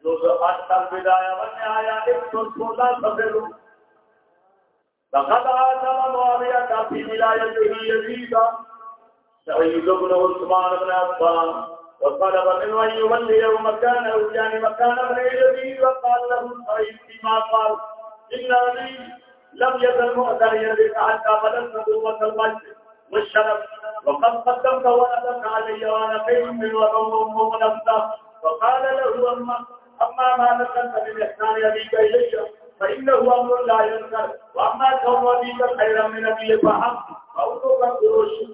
جو آج تک بدایا بننے آیا، ایک سو وقد معاویہ فی ولایت یزید سعید بن عثمان بن عفان۔ وطلب منه ان يوليه مكانه يعني مكان ابن يزيد وقال له سعيد فيما قال. إن أبي لم يزل مؤثرا بك حتى بلغت نبوه المجد والشرف. وقد قدمت ولدك علي وأنا خير من وضم نفسه فقال له اما أما ما نزلت من إحسان أبيك الي فإنه أمر لا ينكر. وأما كون أبيك خيرا من ابي فحق. فاوتوك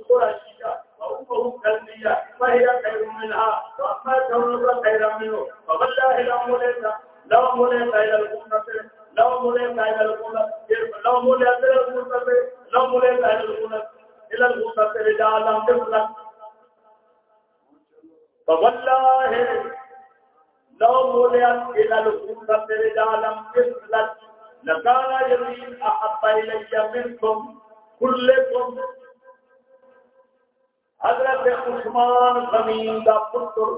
قرشيك فامه كلبيه فهي خير منها واما كونك خيرا منه. فوالله لو مليت لو مليت الى الامه لو مليت الى الامه لو مليت الى الامه لو مليت الى الامه الى الامه رجالا مثلك فوالله لو موليت إلى الكفر رجالا مثلك لكان يمين أحب إلي منكم، كلكم حضرت عثمان زمین کا پتر۔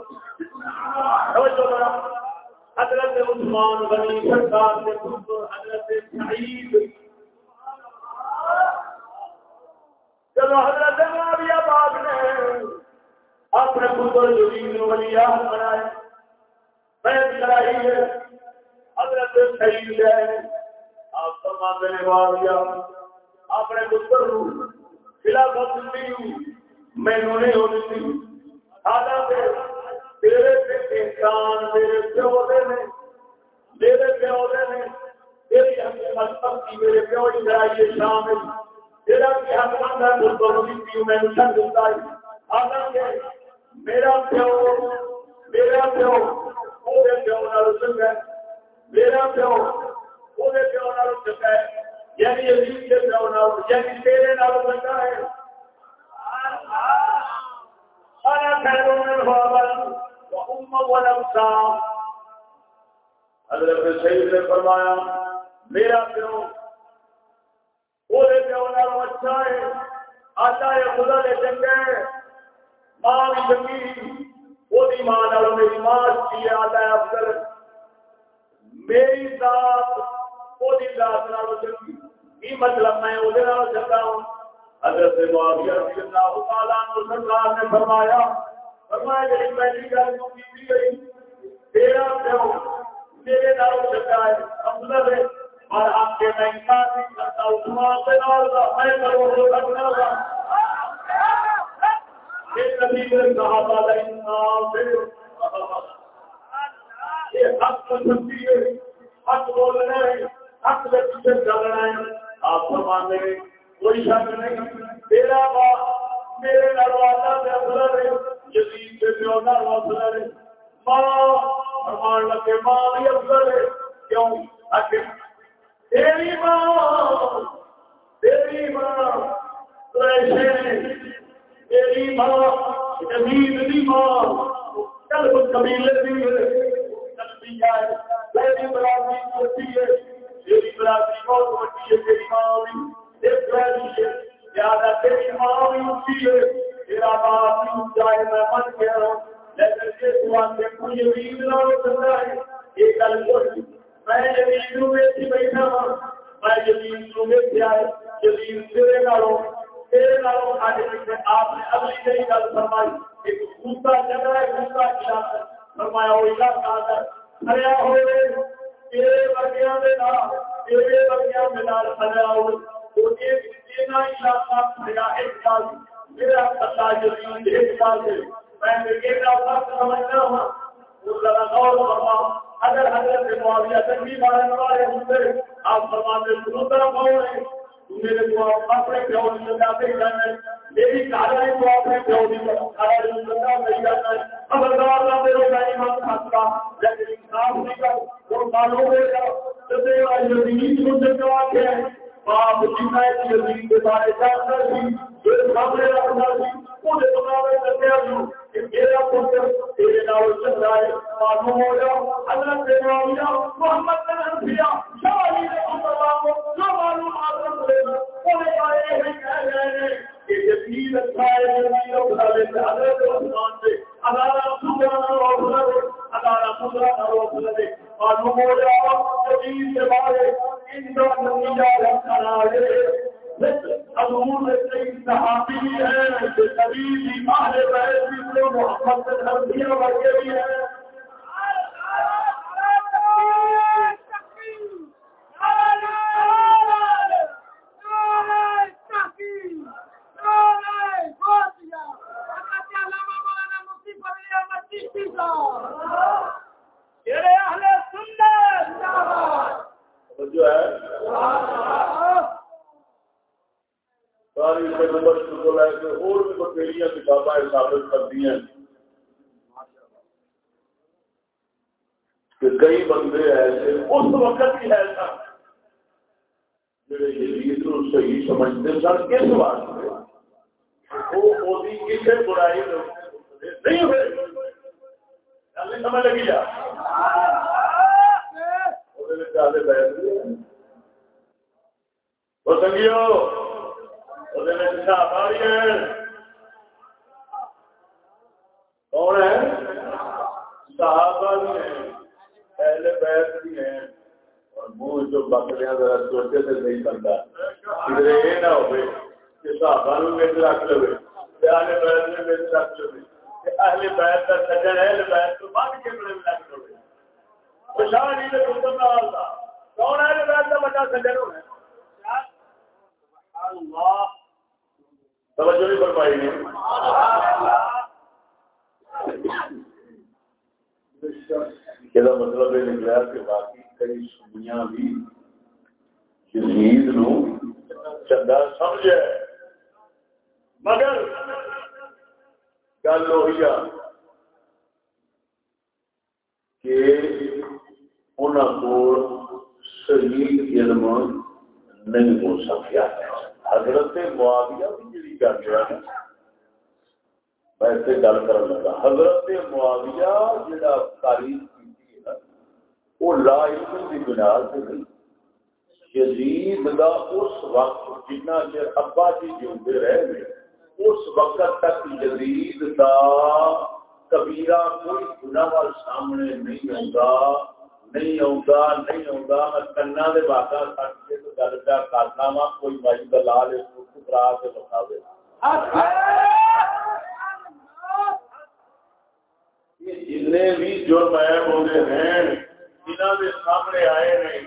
حضرت عثمان غنی سرکار کے پتر، حضرت سعید۔ چلو حضرت معاویہ باغ نے اپنے پتر یزید ولی عہد بنائے۔ بیعت کرائی ہے۔ حضرت سعید ہے۔ آپ فرماتے ہیں معاویہ، اپنے پتر کو خلافت دی مینوں نہیں ہونی تھی۔ تیرے سے انسان میرے پیو دے نے میرے پیو دے نے تیری کی میرے پیو تیرا کی ہے میں دیتا ہے۔ میرا پیو میرا پیو وہ پیو نال ہے۔ میرا پیو وہ پیو ہے۔ یعنی عزیز کے پیو یعنی تیرے نال ہے۔ انا خیر من بابا و ام ولم سا حضرت سید نے فرمایا میرا پیو وہ پیو نال اچھا ہے آتا ہے خدا نے چنگا ہے ماں بھی وہ ماں میری ماں کی یاد ہے افسر میری ذات وہ ذات نال چنگی کی مطلب میں وہ چنگا ہوں۔ حضرت معاویہ رضی اللہ تعالیٰ عنہ سرکار نے فرمایا فرمایا کہ پہلی گل تو کی گئی تیرا پیو میرے نال چنگا ہے افضل ہے اور آپ کے میں انکار نہیں کرتا عثمان کے نال کا میں کروں ہو سکتا صحابہ حق حق بولنا ہے، حق کے پیچھے چلنا ہے۔ آپ فرمانے کوئی شک نہیں۔ تیرا باپ میرے دروازہ سے افسر ہے، جدید سے پیو نال افسر ہے۔ ماں، فرمان لگے، ماں بھی افسر ہے۔ کیوں؟ تیری ماں تیری ماں تو تیری ماں جمید دی ماں۔ کل قبیلے دی ہے۔ چلتی ہے۔ تیری برادری چھوٹی ہے۔ تیری برادری بہت بڑی ہے تیری ماں بھی۔ زیادہ تیری ماں بھی اونچی ہے تیرا باپ بھی اونچا میں من گیا ہوں لیکن یہ سوال سے کوئی نہ ہو سکتا ہے یہ گل کوئی میں یقین میں بیٹھا ہوں میں یقین میں کیا ہے یقین تیرے نالوں آپ نے اگلی نئی گل فرمائی ایک دوسرا جگہ ہے دوسرا علاقہ فرمایا وہ علاقہ کھڑیا ہوئے تیرے ورگیاں دے نال تیرے ورگیاں دے نال کھڑیا ہوئے وہ ایک دینا علاقہ کھڑیا ایک سال، میرا پتا جو ایک سال سے میں نے کہنا فرق ہوں وہ ذرا غور فرما اگر حضرت معاویہ تنگی مارنے والے ہوتے آپ فرماتے دوسرا کون ہے میرے کو اپنے پیو کی لگاتے جانا ہے۔ میری کاروائی کو اپنے پیو کی لگاتے ہی جانا ہے۔ خبردار نہ میرے کا ایمان کھاتا لیکن انصاف نہیں کر وہ معلوم ہو تو تیرا یزید مجھے جواب ہے باپ جیتا ہے کہ یزید کے بارے جانتا سی جو سامنے رکھتا سی مجھے بتاوے کرتے ہیں کہ میرا پتر تیرے نال چل رہا ہے، معلوم ہو گیا حضرت معاویہ محمد بن انبیاء شاہ علی رحمۃ اللہ کو جو معلوم آدم ہوئے وہ یہ ہے محمد سے دھرتیاں ورگے بھی ہیں جو ہے ساری کو لے کے اور بھی بتھیری کتابیں ثابت کرتی ہیں کہ کئی بندے ایسے اس وقت ہی ایسا جڑے یزید نو صحیح سمجھتے سن کس واسطے وہ کسی برائی نہیں ہوئے سمجھ لگی جا وہ سنگیو کون ہے صحابہ بھی ہیں پہلے بیت بھی ہیں اور منہ جو بکریاں ذرا سوچے سے نہیں بنتا ادھر یہ نہ ہو کہ صحابہ بھی رکھ لو اہل بیت میں بچ رکھ لو اہل بیت کا سجن اہل بیت تو بعد کے بڑے رکھ لو خوشحال ہی نے حکم نہ آتا کون اہل بیت کا بڑا سجن ہونا اللہ توجہ نہیں فرمائی نے یہ مطلب یہ نکلا کہ باقی کئی سنیاں بھی یزید نو چنگا سمجھے مگر گل ہوئی کہ انہوں کو صحیح علم نہیں حضرت معاویہ بھی جی کر گیا ویسے گل کر لگا۔ حضرت معاویہ جڑا تاریخ کی ہے وہ لا علم کی بنا سے نہیں۔ یزید دا اس وقت جنہ چر ابا جی جیتے رہے اس وقت تک یزید دا کبیرہ کوئی گناہ سامنے نہیں آتا نہیں آتا نہیں میں کنا دے سٹ کے تو گل پہ کرنا وا، کوئی مائی دلال اس کو کے جن بھی جرم ہے ہوتے ہیں۔ جنہ کے سامنے آئے ہیں،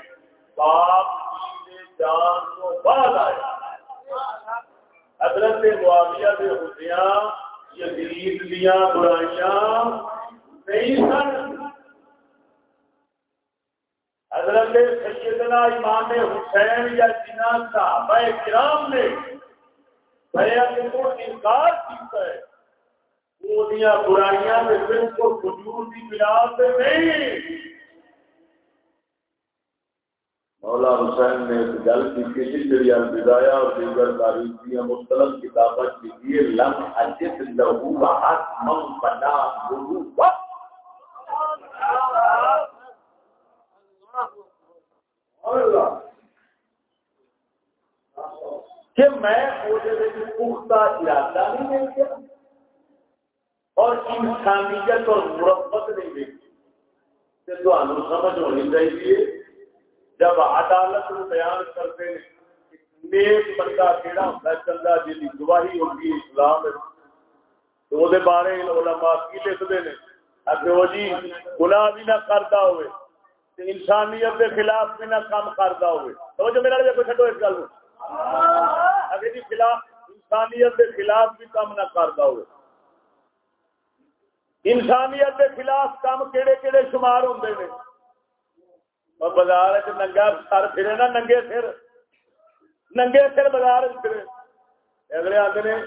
باپ جی جان تو بعد آئے۔ حضرت معاویہ دے ہوتیاں یزید دیاں برائیاں نہیں سن۔ حضرت سیدنا امام حسین یا جنا صحابہ کرام نے بیعت کو انکار کیتا ہے۔ وہ دیا برائیاں میں بالکل وجود کی بنا سے نہیں۔ مولا حسین نے ایک گل کی کسی جڑی الوداع اور دیگر تاریخ کی مختلف کتابیں کی لم حجت لہو وحد من بنا لہو کہ میں پختہ ارادہ نہیں دیکھا اور انسانیت اور مربت نہیں دیکھی تو سمجھ ہونی چاہیے۔ جب عدالت کو بیان کرتے ہیں نیک بندہ کہڑا ہوتا ہے، چنگا جی کی گواہی ہوگی اسلام تو وہ بارے علماء کی لکھتے ہیں۔ اگر وہ جی گناہ بھی نہ کرتا ہوئے انسانیت کے خلاف بھی نہ کام کرتا ہوئے۔ تو جو میرا کوئی چھٹو اس گل اگر جی خلاف انسانیت کے خلاف بھی کام نہ کرتا ہوئے۔ انسانیت کے خلاف کام کہڑے کہڑے شمار ہوتے ہیں اور بازار ننگا سر پھرے نا، ننگے سر۔ ننگے سر بازار پھرے۔ اگلے آتے ہیں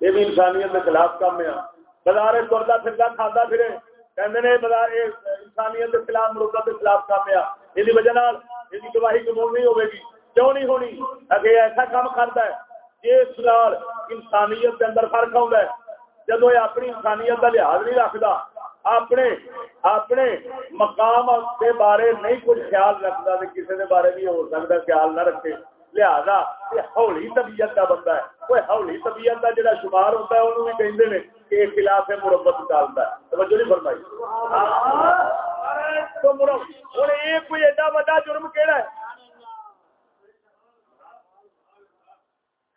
یہ بھی انسانیت کے خلاف کام ہے۔ بازار ترتا پھرتا کھانا پھرے۔ انسانیت کے خلاف مرغا کے خلاف کام آ یہ وجہ یہ گواہی قبول نہیں ہوگی کیوں نہیں ہونی؟ اگر ایسا کام کرتا ہے جس نال انسانیت کے اندر فرق آتا ہے۔ جب یہ اپنی انسانیت کا لحاظ نہیں رکھتا اپنے اپنے مقام کے بارے نہیں کچھ خیال رکھتا کسی کے بارے بھی ہو سکتا خیال نہ رکھے۔ لہذا یہ ہولی طبیعت کا بندہ ہے۔ وہ ہولی طبیعت کا جڑا شمار ہوتا ہے انہوں بھی کہتے ہیں کہ خلاف ہے مربت ڈالتا ہے۔ توجہ نہیں فرمائی۔ تو مرب ہوں یہ کوئی ایڈا بڑا جرم کہڑا ہے؟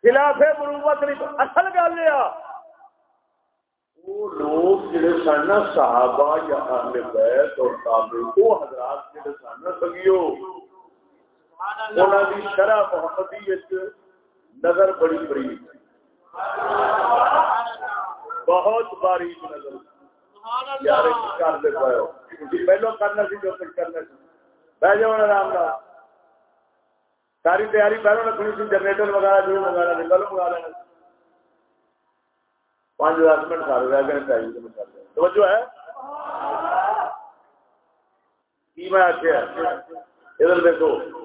خلاف نہیں اصل گل یہ وہ لوگ جڑے سن صحابہ یا اہل بیت اور تابع وہ حضرات جڑے سن سگیو انہوں کی شرح محمدی نظر بڑی بڑی بہت باریک نظر۔ پہلو کرنا سی جو کچھ کرنا سی۔ بہ جاؤ آرام نال ساری تیاری پہلو رکھنی سی جنریٹر وغیرہ جو پہلو منگا لینا پانچ دس منٹ سارے رہ گئے توجہ ہے؟ کی میں آخیا ادھر دیکھو۔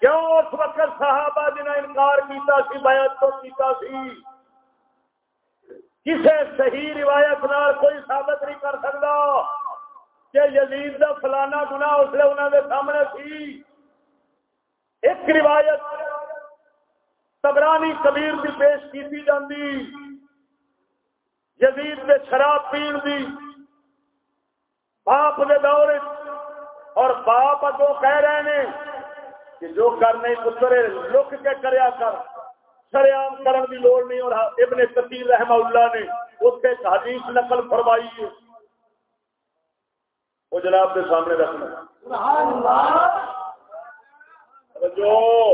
کیوں اس وقت صحابہ جنہیں انکار کیتا سی، بیعت تو کیتا سی۔ کسے صحیح روایت نال کوئی ثابت نہیں کر سکتا کہ یزید دا فلانا گنا اس لیے انہوں نے سامنے سی۔ ایک روایت تبرانی کبیر بھی پیش کی جاندی۔ یزید دے شراب پین دی۔ باپ دے دور اور باپ اگو کہہ رہے ہیں کہ جو کرنے پترے لک کے کریا کر؟ سریام کرن کی لوڑ نہیں اور ابن کثیر رحمہ اللہ نے اس کے حدیث نقل فرمائی ہے۔ وہ جناب کے سامنے رکھنا۔ جو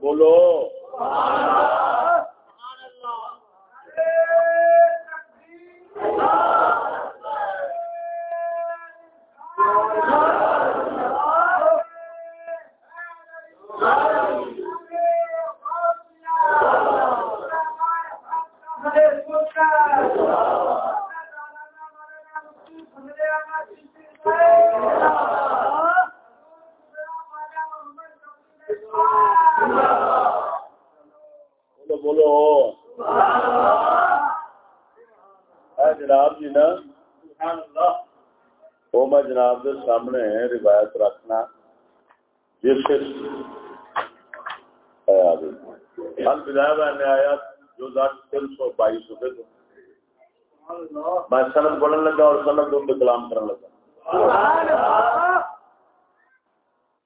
بولو۔ سامنے روایت رکھنا جس سے آیا جو تین سو بائیس ہوتے تھے۔ میں سنت بڑھنے لگا اور سنت ان کلام کرنے لگا۔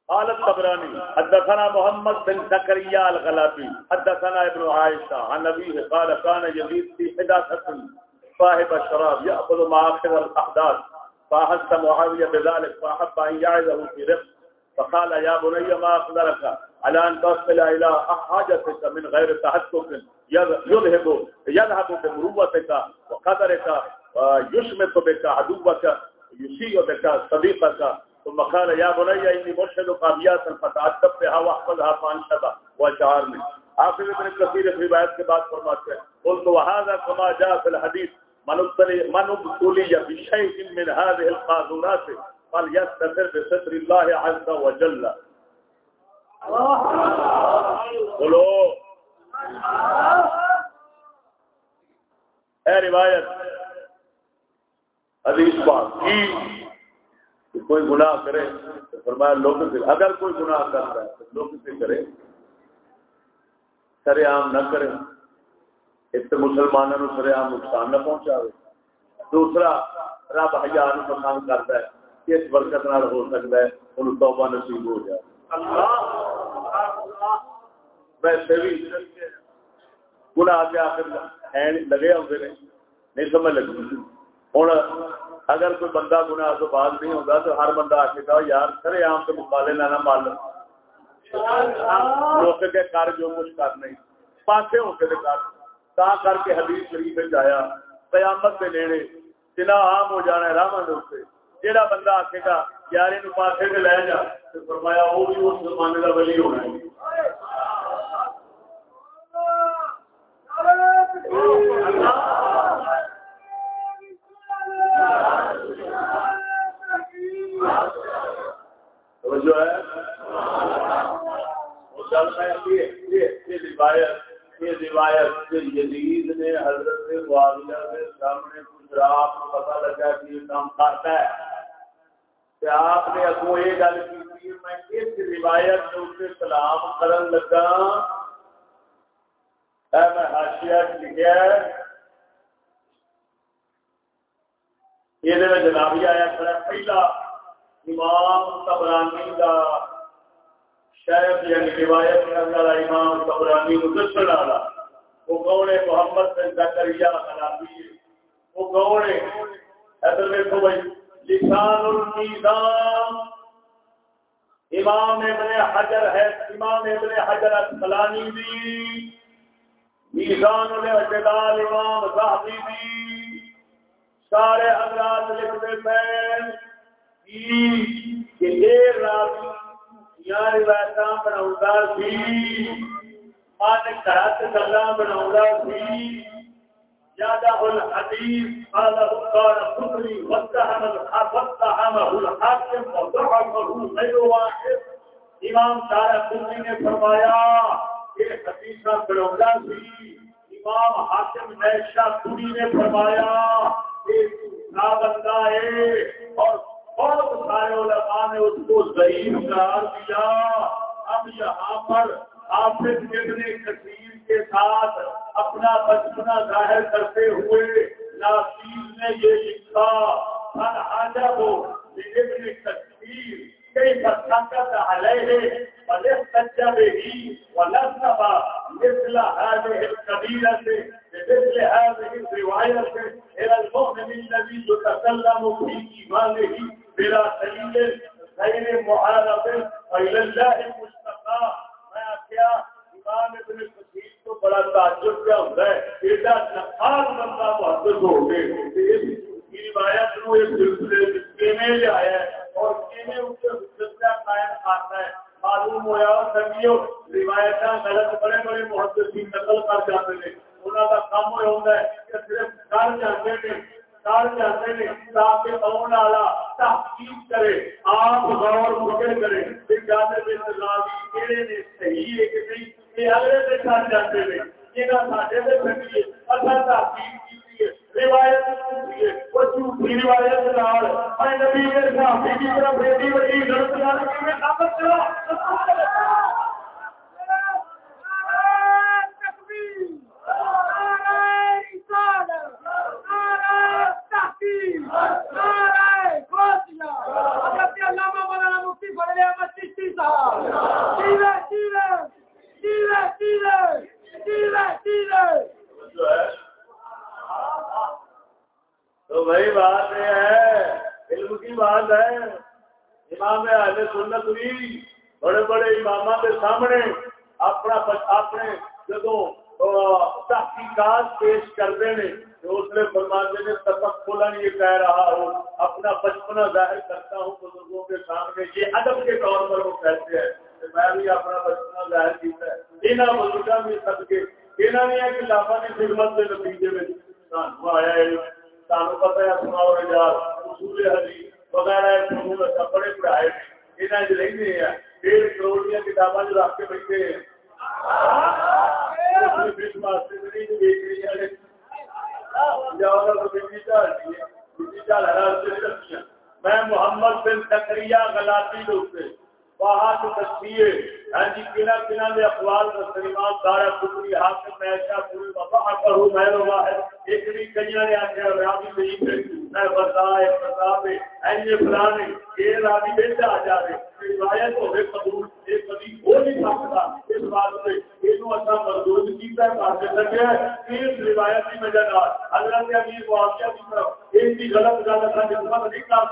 قالت طبراني حدثنا محمد بن زكريا الغلابي حدثنا ابن عائشة عن أبيه قال كان يزيد في حداثة صاحب الشراب يأخذ معاخذ الأحداث فأحس معاوية بذلك فأحب أن يعظه في رفق فقال يا بني ما أقدرك على أن تصل إلى حاجتك من غير تحكم يذهب يذهب بمروتك وقدرك ويشمت بك عدوك يسيء بك صديقك. ثم قال يا بني إني مرشد قابيات فتعدب بها واحفظها فانشبه وشعرني آخر ابن كثير في کے بعد فرماتے ہیں قلت وهذا كما جاء في الحديث من ابتلي بشيء من هذه القانونات فليستتر بستر الله عز وجل. بولو. اے روایت، حدیث پاک کی کوئی گناہ کرے تو فرمایا لوگ سے اگر کوئی گناہ کرتا ہے تو لوگ سے کرے۔ سرے عام نہ کرے۔ ایک تو مسلمانوں سر عام نقصان نہ پہنچا دوسرا، رب ہزار پسند کرتا ہے اس برکت نال ہو سکتا ہے ان توبہ نصیب ہو جائے۔ ویسے بھی گنا کے آخر لگے آتے ہیں نہیں سمجھ لگی۔ ہوں اگر کوئی بندہ گنا تو بعد نہیں ہوگا تو ہر بندہ آ کے کہا یار سر عام کے مقابلے نہ نہ مال روک کے کر جو کچھ کر نہیں پاسے ہو کے کر۔ تا کر کے حدیث شریف آیا، قیامت کے نیڑے چنا عام ہو جانا ہے راہ جہاں بندہ آخے گا یار یہ پاسے سے لے جا، تو فرمایا وہ بھی اس زمانے کا ولی ہونا ہے۔ جو ہے؟ وہ چل رہا ہے۔ یہ روایت۔ روایت سے یزید نے حضرت معاویہ کے سامنے کچھ آپ کو پتا لگا کہ یہ کام کرتا ہے۔ کہ آپ نے اگو یہ گل کی میں اس روایت کے اسے سلام کرن لگا۔ میں ہاشیا لکھا یہ جنابی آیا کھڑا پہلا امام تبرانی کا شاید یعنی روایت کرنے والا امام قبرانی مدثر والا وہ کون ہے محمد بن زکریا خرابی وہ کون ہے ادھر دیکھو بھائی، لسان المیزان امام ابن حجر ہے، امام ابن حجر اسقلانی بھی۔ میزان الاعتدال امام صاحبی بھی۔ سارے حضرات لکھتے ہیں کہ یہ راوی روایت بنا سی۔ گلا بنا سی۔ قال واتهم واتهمه الحاكم وضعفه غير واحد امام دار کفری نے فرمایا کہ حدیثہ کروڑا سی۔ امام حاکم نیشہ پوری نے فرمایا کہ نا بندہ ہے اور بہت سارے علماء نے اس کو ضعیف قرار دیا۔ اب یہاں پر حافظ ابن کثیر کے ساتھ اپنا بچپنا ظاہر کرتے ہوئے ناصیر نے یہ لکھا ہر آجا ہو ابن کثیر کئی بساکت علیہ؟ ولستجب ہی ولستب مثل هذه الكبيرة بمثل هذه الرواية إلى المؤمن الذي يتكلم في إيمانه بلا سليل غير معارض وإلى الله المستقى. میں کیا امام ابن کثیر کو بڑا تعجب کیا ہوتا ہے ایڈا نقاص بندہ محدث ہو گئے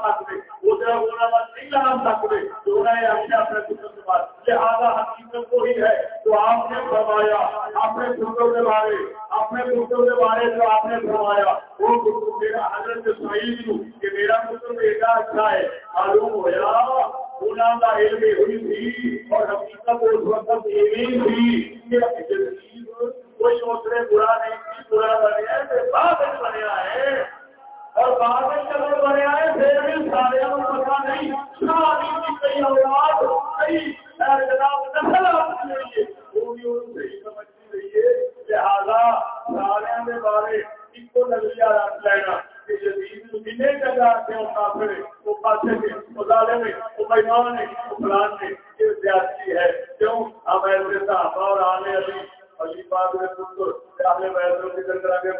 خدمت نہیں نے حقیقت وہی ہے تو آپ نے فرمایا اپنے کے بارے اپنے کے بارے جو آپ نے فرمایا وہ میرا حضرت سعید کہ میرا اچھا ہے معلوم ہوا کا علم ہوئی تھی اور حقیقت اس وقت یہ تھی کہ کوئی دوسرے برا نہیں تھی برا بنیا بنیا ہے اور بعد چلو بنیا ہے پھر بھی سارے پتا نہیں۔ شادی کی کئی اولاد کئی جناب نسل اپنی رہی ہے وہ بھی ان صحیح سمجھتی رہی ہے۔ لہذا سارے کے بارے ایک نظریہ رکھ لینا کہ جدید جنہیں جگہ سے وہ کافر وہ پاسے کے وہ ظالم ہے وہ بیمان ہے وہ فلان ہے یہ زیادتی ہے۔ کیوں؟ ہم ایسے صحابہ اور آنے علی علی بات میں پتر، اہل بیت ذکر کرا کے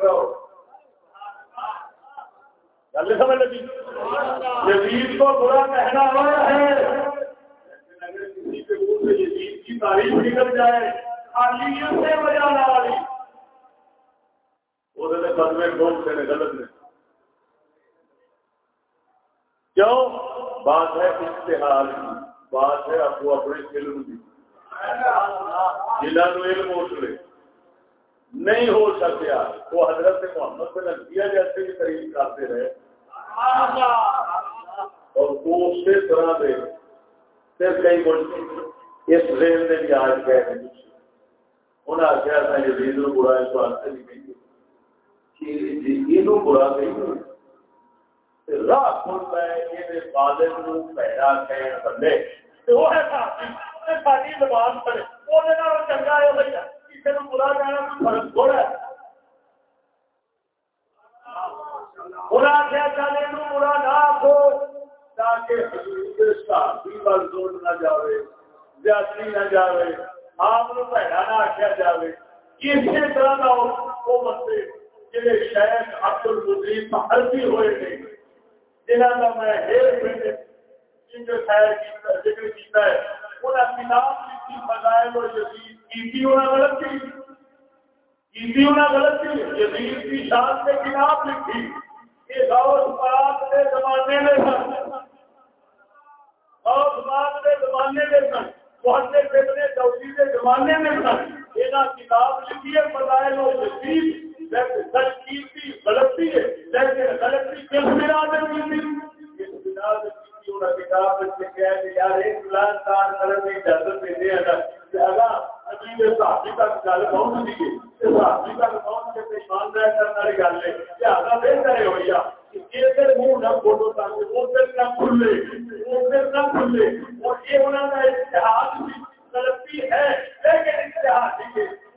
گل سمجھ لگی؟ یزید کو برا کہنا ہوا ہے کسی کے منہ سے یزید کی تعریف نکل جائے سے والی وہ سے غلط نے کیوں؟ بات ہے اشتہار کی، بات ہے اب وہ اپنے علم کی۔ جنہوں علم اس نہیں ہو سکیا۔ وہ حضرت محمد بن عزیہ جیسے بھی تعریف کرتے رہے۔ اور اسی طرح دے پھر کئی بڑی اس ذہن نے بھی آج گئے ہیں۔ انہیں آخیا تھا یزید برا اس واسطے نہیں کہیں برا نہیں راہ کھلتا ہے یہ فادر پیڑا کہنے بندے وہ ہے ساری زبان پڑے۔ وہ چنگا ہے کسی نے برا کہنا کوئی فرق تھوڑا ہے۔ برا کیا چلے برا نہ ہو، تاکہ زور نہ جاوے، زیادتی نہ جاوے، آپ پیڑا نہ آخیا جاوے۔ اسی طرح کا وہ بندے جہے شاید عبد المدین عربی ہوئے نے جنہوں کا میں ہیر پنڈ ذکر کیتا ہے انہیں کتاب لکھی، فضائل اور یزید کی انہیں غلطی کی۔ انہیں غلطی یزید کی شان سے کتاب لکھی۔ یہ غور پاک کے زمانے میں سن غور پاک کے زمانے میں سن بہت سے فتنے کے زمانے میں سن یہ کتاب لکھی ہے، فضائل اور یزید غلطی ہے۔ لیکن غلطی کس بنا میں کی تھی؟ کس بنا میں کی انہوں نے کتاب سے کہا کہ یار، ایک پلان کار کرنے کی اجازت دیتے ہیں اگر تک گل پہنچ جی تک پہنچ کے کرنے والی گل ہے۔ بہتر ہاں منہ نہ فوٹو نہ کھلے نہ کھلے۔ اور یہ انہوں کا اتحاد بھی غلطی ہے، لیکن اتحاد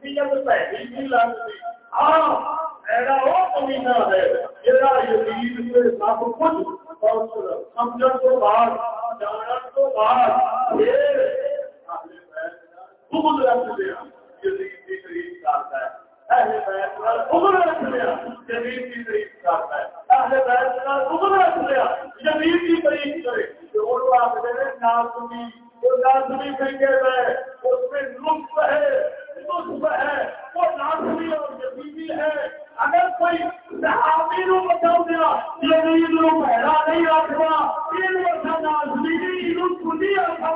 نیت پہلی بھی لگتی ہاں وہ کمینہ ہے جہاں یزید سے سب کچھ سمجھن تو بعد، جانن تو بعد، پھر خود رکھ دیا یزید کی تعریف کرتا ہے۔ اہل بیت کا خود رکھ لیا یزید کی تعریف کرتا ہے۔ اہل بیت کا خود رکھ لیا یزید کی تعریف کرے۔ تو وہ لوگ آتے ناسمی وہ ناسمی طریقے میں اس میں لطف ہے لطف ہے۔ وہ ناسمی اور یزیدی ہے۔ اگر کوئی صحابی نو بچاؤ دیا یزید نو پہلا نہیں رکھنا یہ ویسا نازمی نو سنی رکھا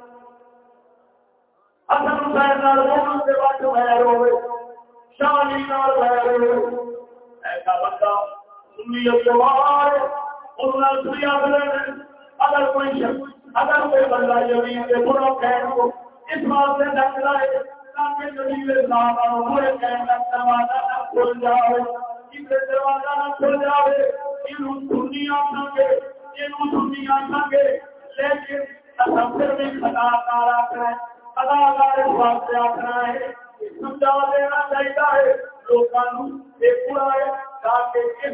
گے ایسا بندہ اگر کوئی اگر کوئی بندہ زمین کے برا کہہ کو اس لائے تاکہ زمین کے ساتھ برے کا دروازہ نہ کھل جائے اسے دروازہ نہ کھل جائے یہ دنیا یہ دنیا سنگے، لیکن تصور میں خطا کار آتا خطا اس ہے سمجھا دینا چاہیے ہے لوگوں ہے تاکہ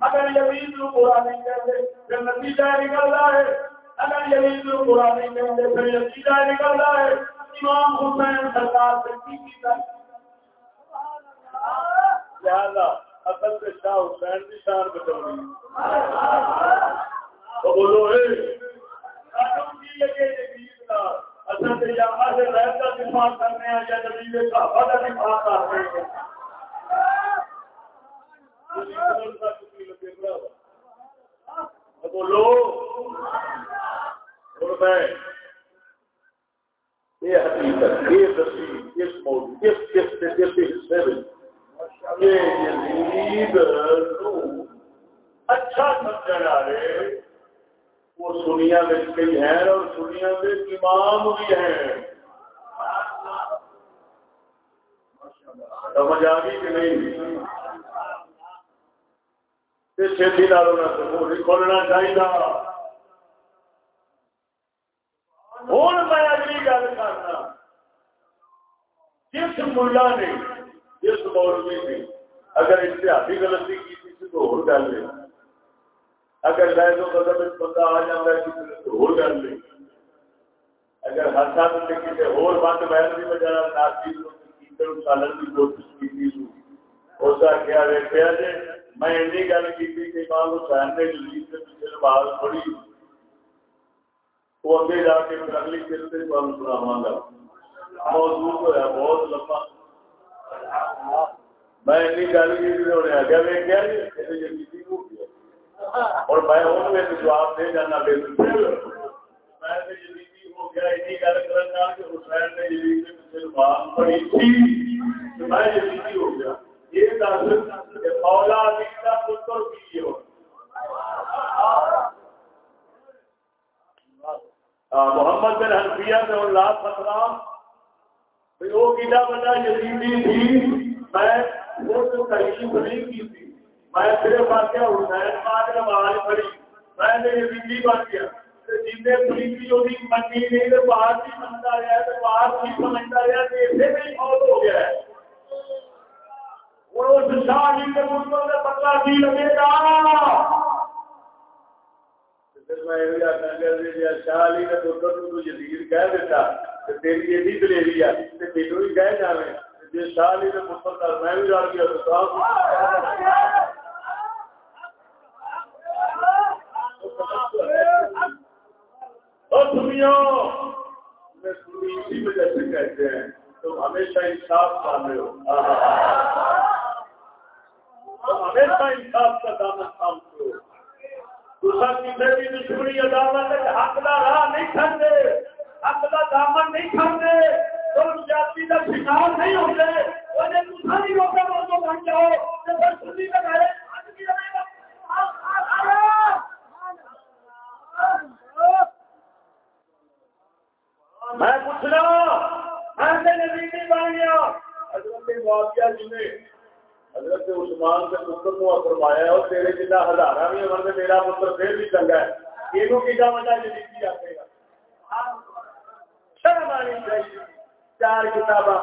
اگر یزید برا نہیں کرتے پھر نتیجہ نکلتا ہے اگر یزید برا نہیں کرتے پھر نتیجہ نکلتا ہے امام حسین سرکار سے کی لہذا اصل سے شاہ حسین کی شان بچاؤنی تو بولو اصل سے یا کا دفاع کرنے ہیں یا نبی کا دفاع کرنے ہیں بولو۔ یہ حقیقت، یہ دسی اس موضوع اس کس کس حصے میں یہ یزید اچھا سمجھا جا رہے وہ سنیا میں کئی ہیں اور سنیا میں امام بھی ہیں۔ سمجھ آ گئی کہ نہیں؟ چھتی کھولنا چاہیے۔ ہوں میں اگلی گل کرنا۔ جس ملا نے، جس مولوی نے اگر اتحادی غلطی کی تو ہو گل ہے۔ اگر لائے تو قدم بندہ آ جاتا ہے کسی نے تو ہو گل ہے اگر ہر سال کسی اور بند بہن بھی بجا ناچی سالن کی کوشش کی اس کا کیا دیکھا جی میں ایسی گل کی کہ امام حسین نے جلیل جی سے پیچھے نماز پڑھی، وہ اگے جا کے پھر اگلی قسط سے سناوا گا موضوع ہوا بہت لمبا۔ میں گل کی ہوں آگے ویکیا جی کسی کو اور میں انہوں جواب دے جانا بالکل۔ میں ہو گیا گل کرنا کہ حسین نے تھی۔ میں ہو گیا۔ یہ دس کہ مولا علی کا پتر کی ہو۔ محمد بن حنفیہ سے اللہ فترہ وہ کتا بندہ یزیدی تھی۔ میں وہ تو تحقیق نہیں کی تھی میں صرف آ گیا حسین پاک نماز پڑھی میں نے یزیدی بن گیا جتنے منی نہیں، تو باہر بھی رہا ہے، تو باہر بھی سمجھتا رہا ہو گیا ہے۔ اور اس شاہ جی کے ملکوں بھی لگے گا۔ شاہ علی تو یزید کہہ دیتا تیری یہ بھی دلیری ہے تینوں بھی کہہ جاوے جی شاہ علی نے پتر میں بھی جان گیا تو میں اسی وجہ سے کہتے ہیں۔ تم ہمیشہ انصاف ہو۔ ہمیشہ انصاف کا دامن دوسرا کسی بھی دشمنی عدالت حق کا راہ نہیں کھاتے حق کا دامن نہیں جاتی کا شکار نہیں ہوتے۔ بن جاؤ۔ میں پوچھ رہا میں بن گیا حضرت جی نے حضرت عثمان کے پتر کو فرمایا اور تیرے جنا ہزار بھی امر میرا پتر پھر بھی چنگا ہے یہ کیا وجہ جی آتے گا شرم آنی چاہیے چار کتاباں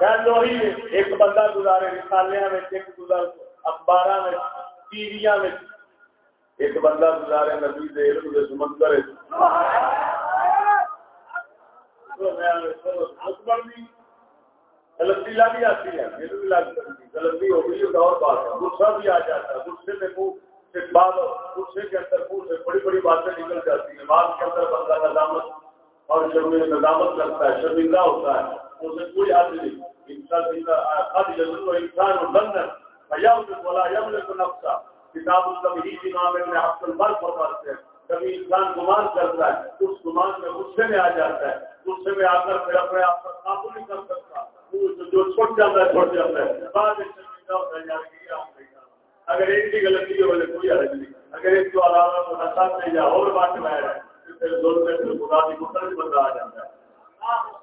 ایک بندہ گزارے رسالیا اخبار ٹی وی ایک بندہ گزارے نبی دے سمندر غلطی بھی آتی ہے، میرے بھی لگ سکتی غلطی ہو گئی اور بات ہے۔ غصہ بھی آ جاتا ہے۔ غصے میں منہ سے بعد غصے کے اندر منہ سے بڑی بڑی باتیں نکل جاتی ہیں۔ بعد کے اندر بندہ اور شرم کرتا ہے، شرمندہ ہوتا ہے۔ اسے کوئی حد نہیں انسان انسان اور بندن بھیا اسے بولا یم کتاب التمہید امام ابن عبد البر فرماتے ہیں، کبھی انسان گمان کرتا ہے، اس گمان میں غصے میں آ جاتا ہے، غصے میں آ کر پھر اپنے آپ پر قابو نہیں کر سکتا۔ جو چھوٹ جاتا ہے، چھوٹ جاتا ہے۔ بعد اگر ایک کی غلطی ہے بولے کوئی حرج نہیں۔ اگر ایک کو علاوہ نشا سے یا اور بات میں آ رہا ہے پھر دونوں میں پھر خدا کی مختلف بندہ آ جاتا ہے۔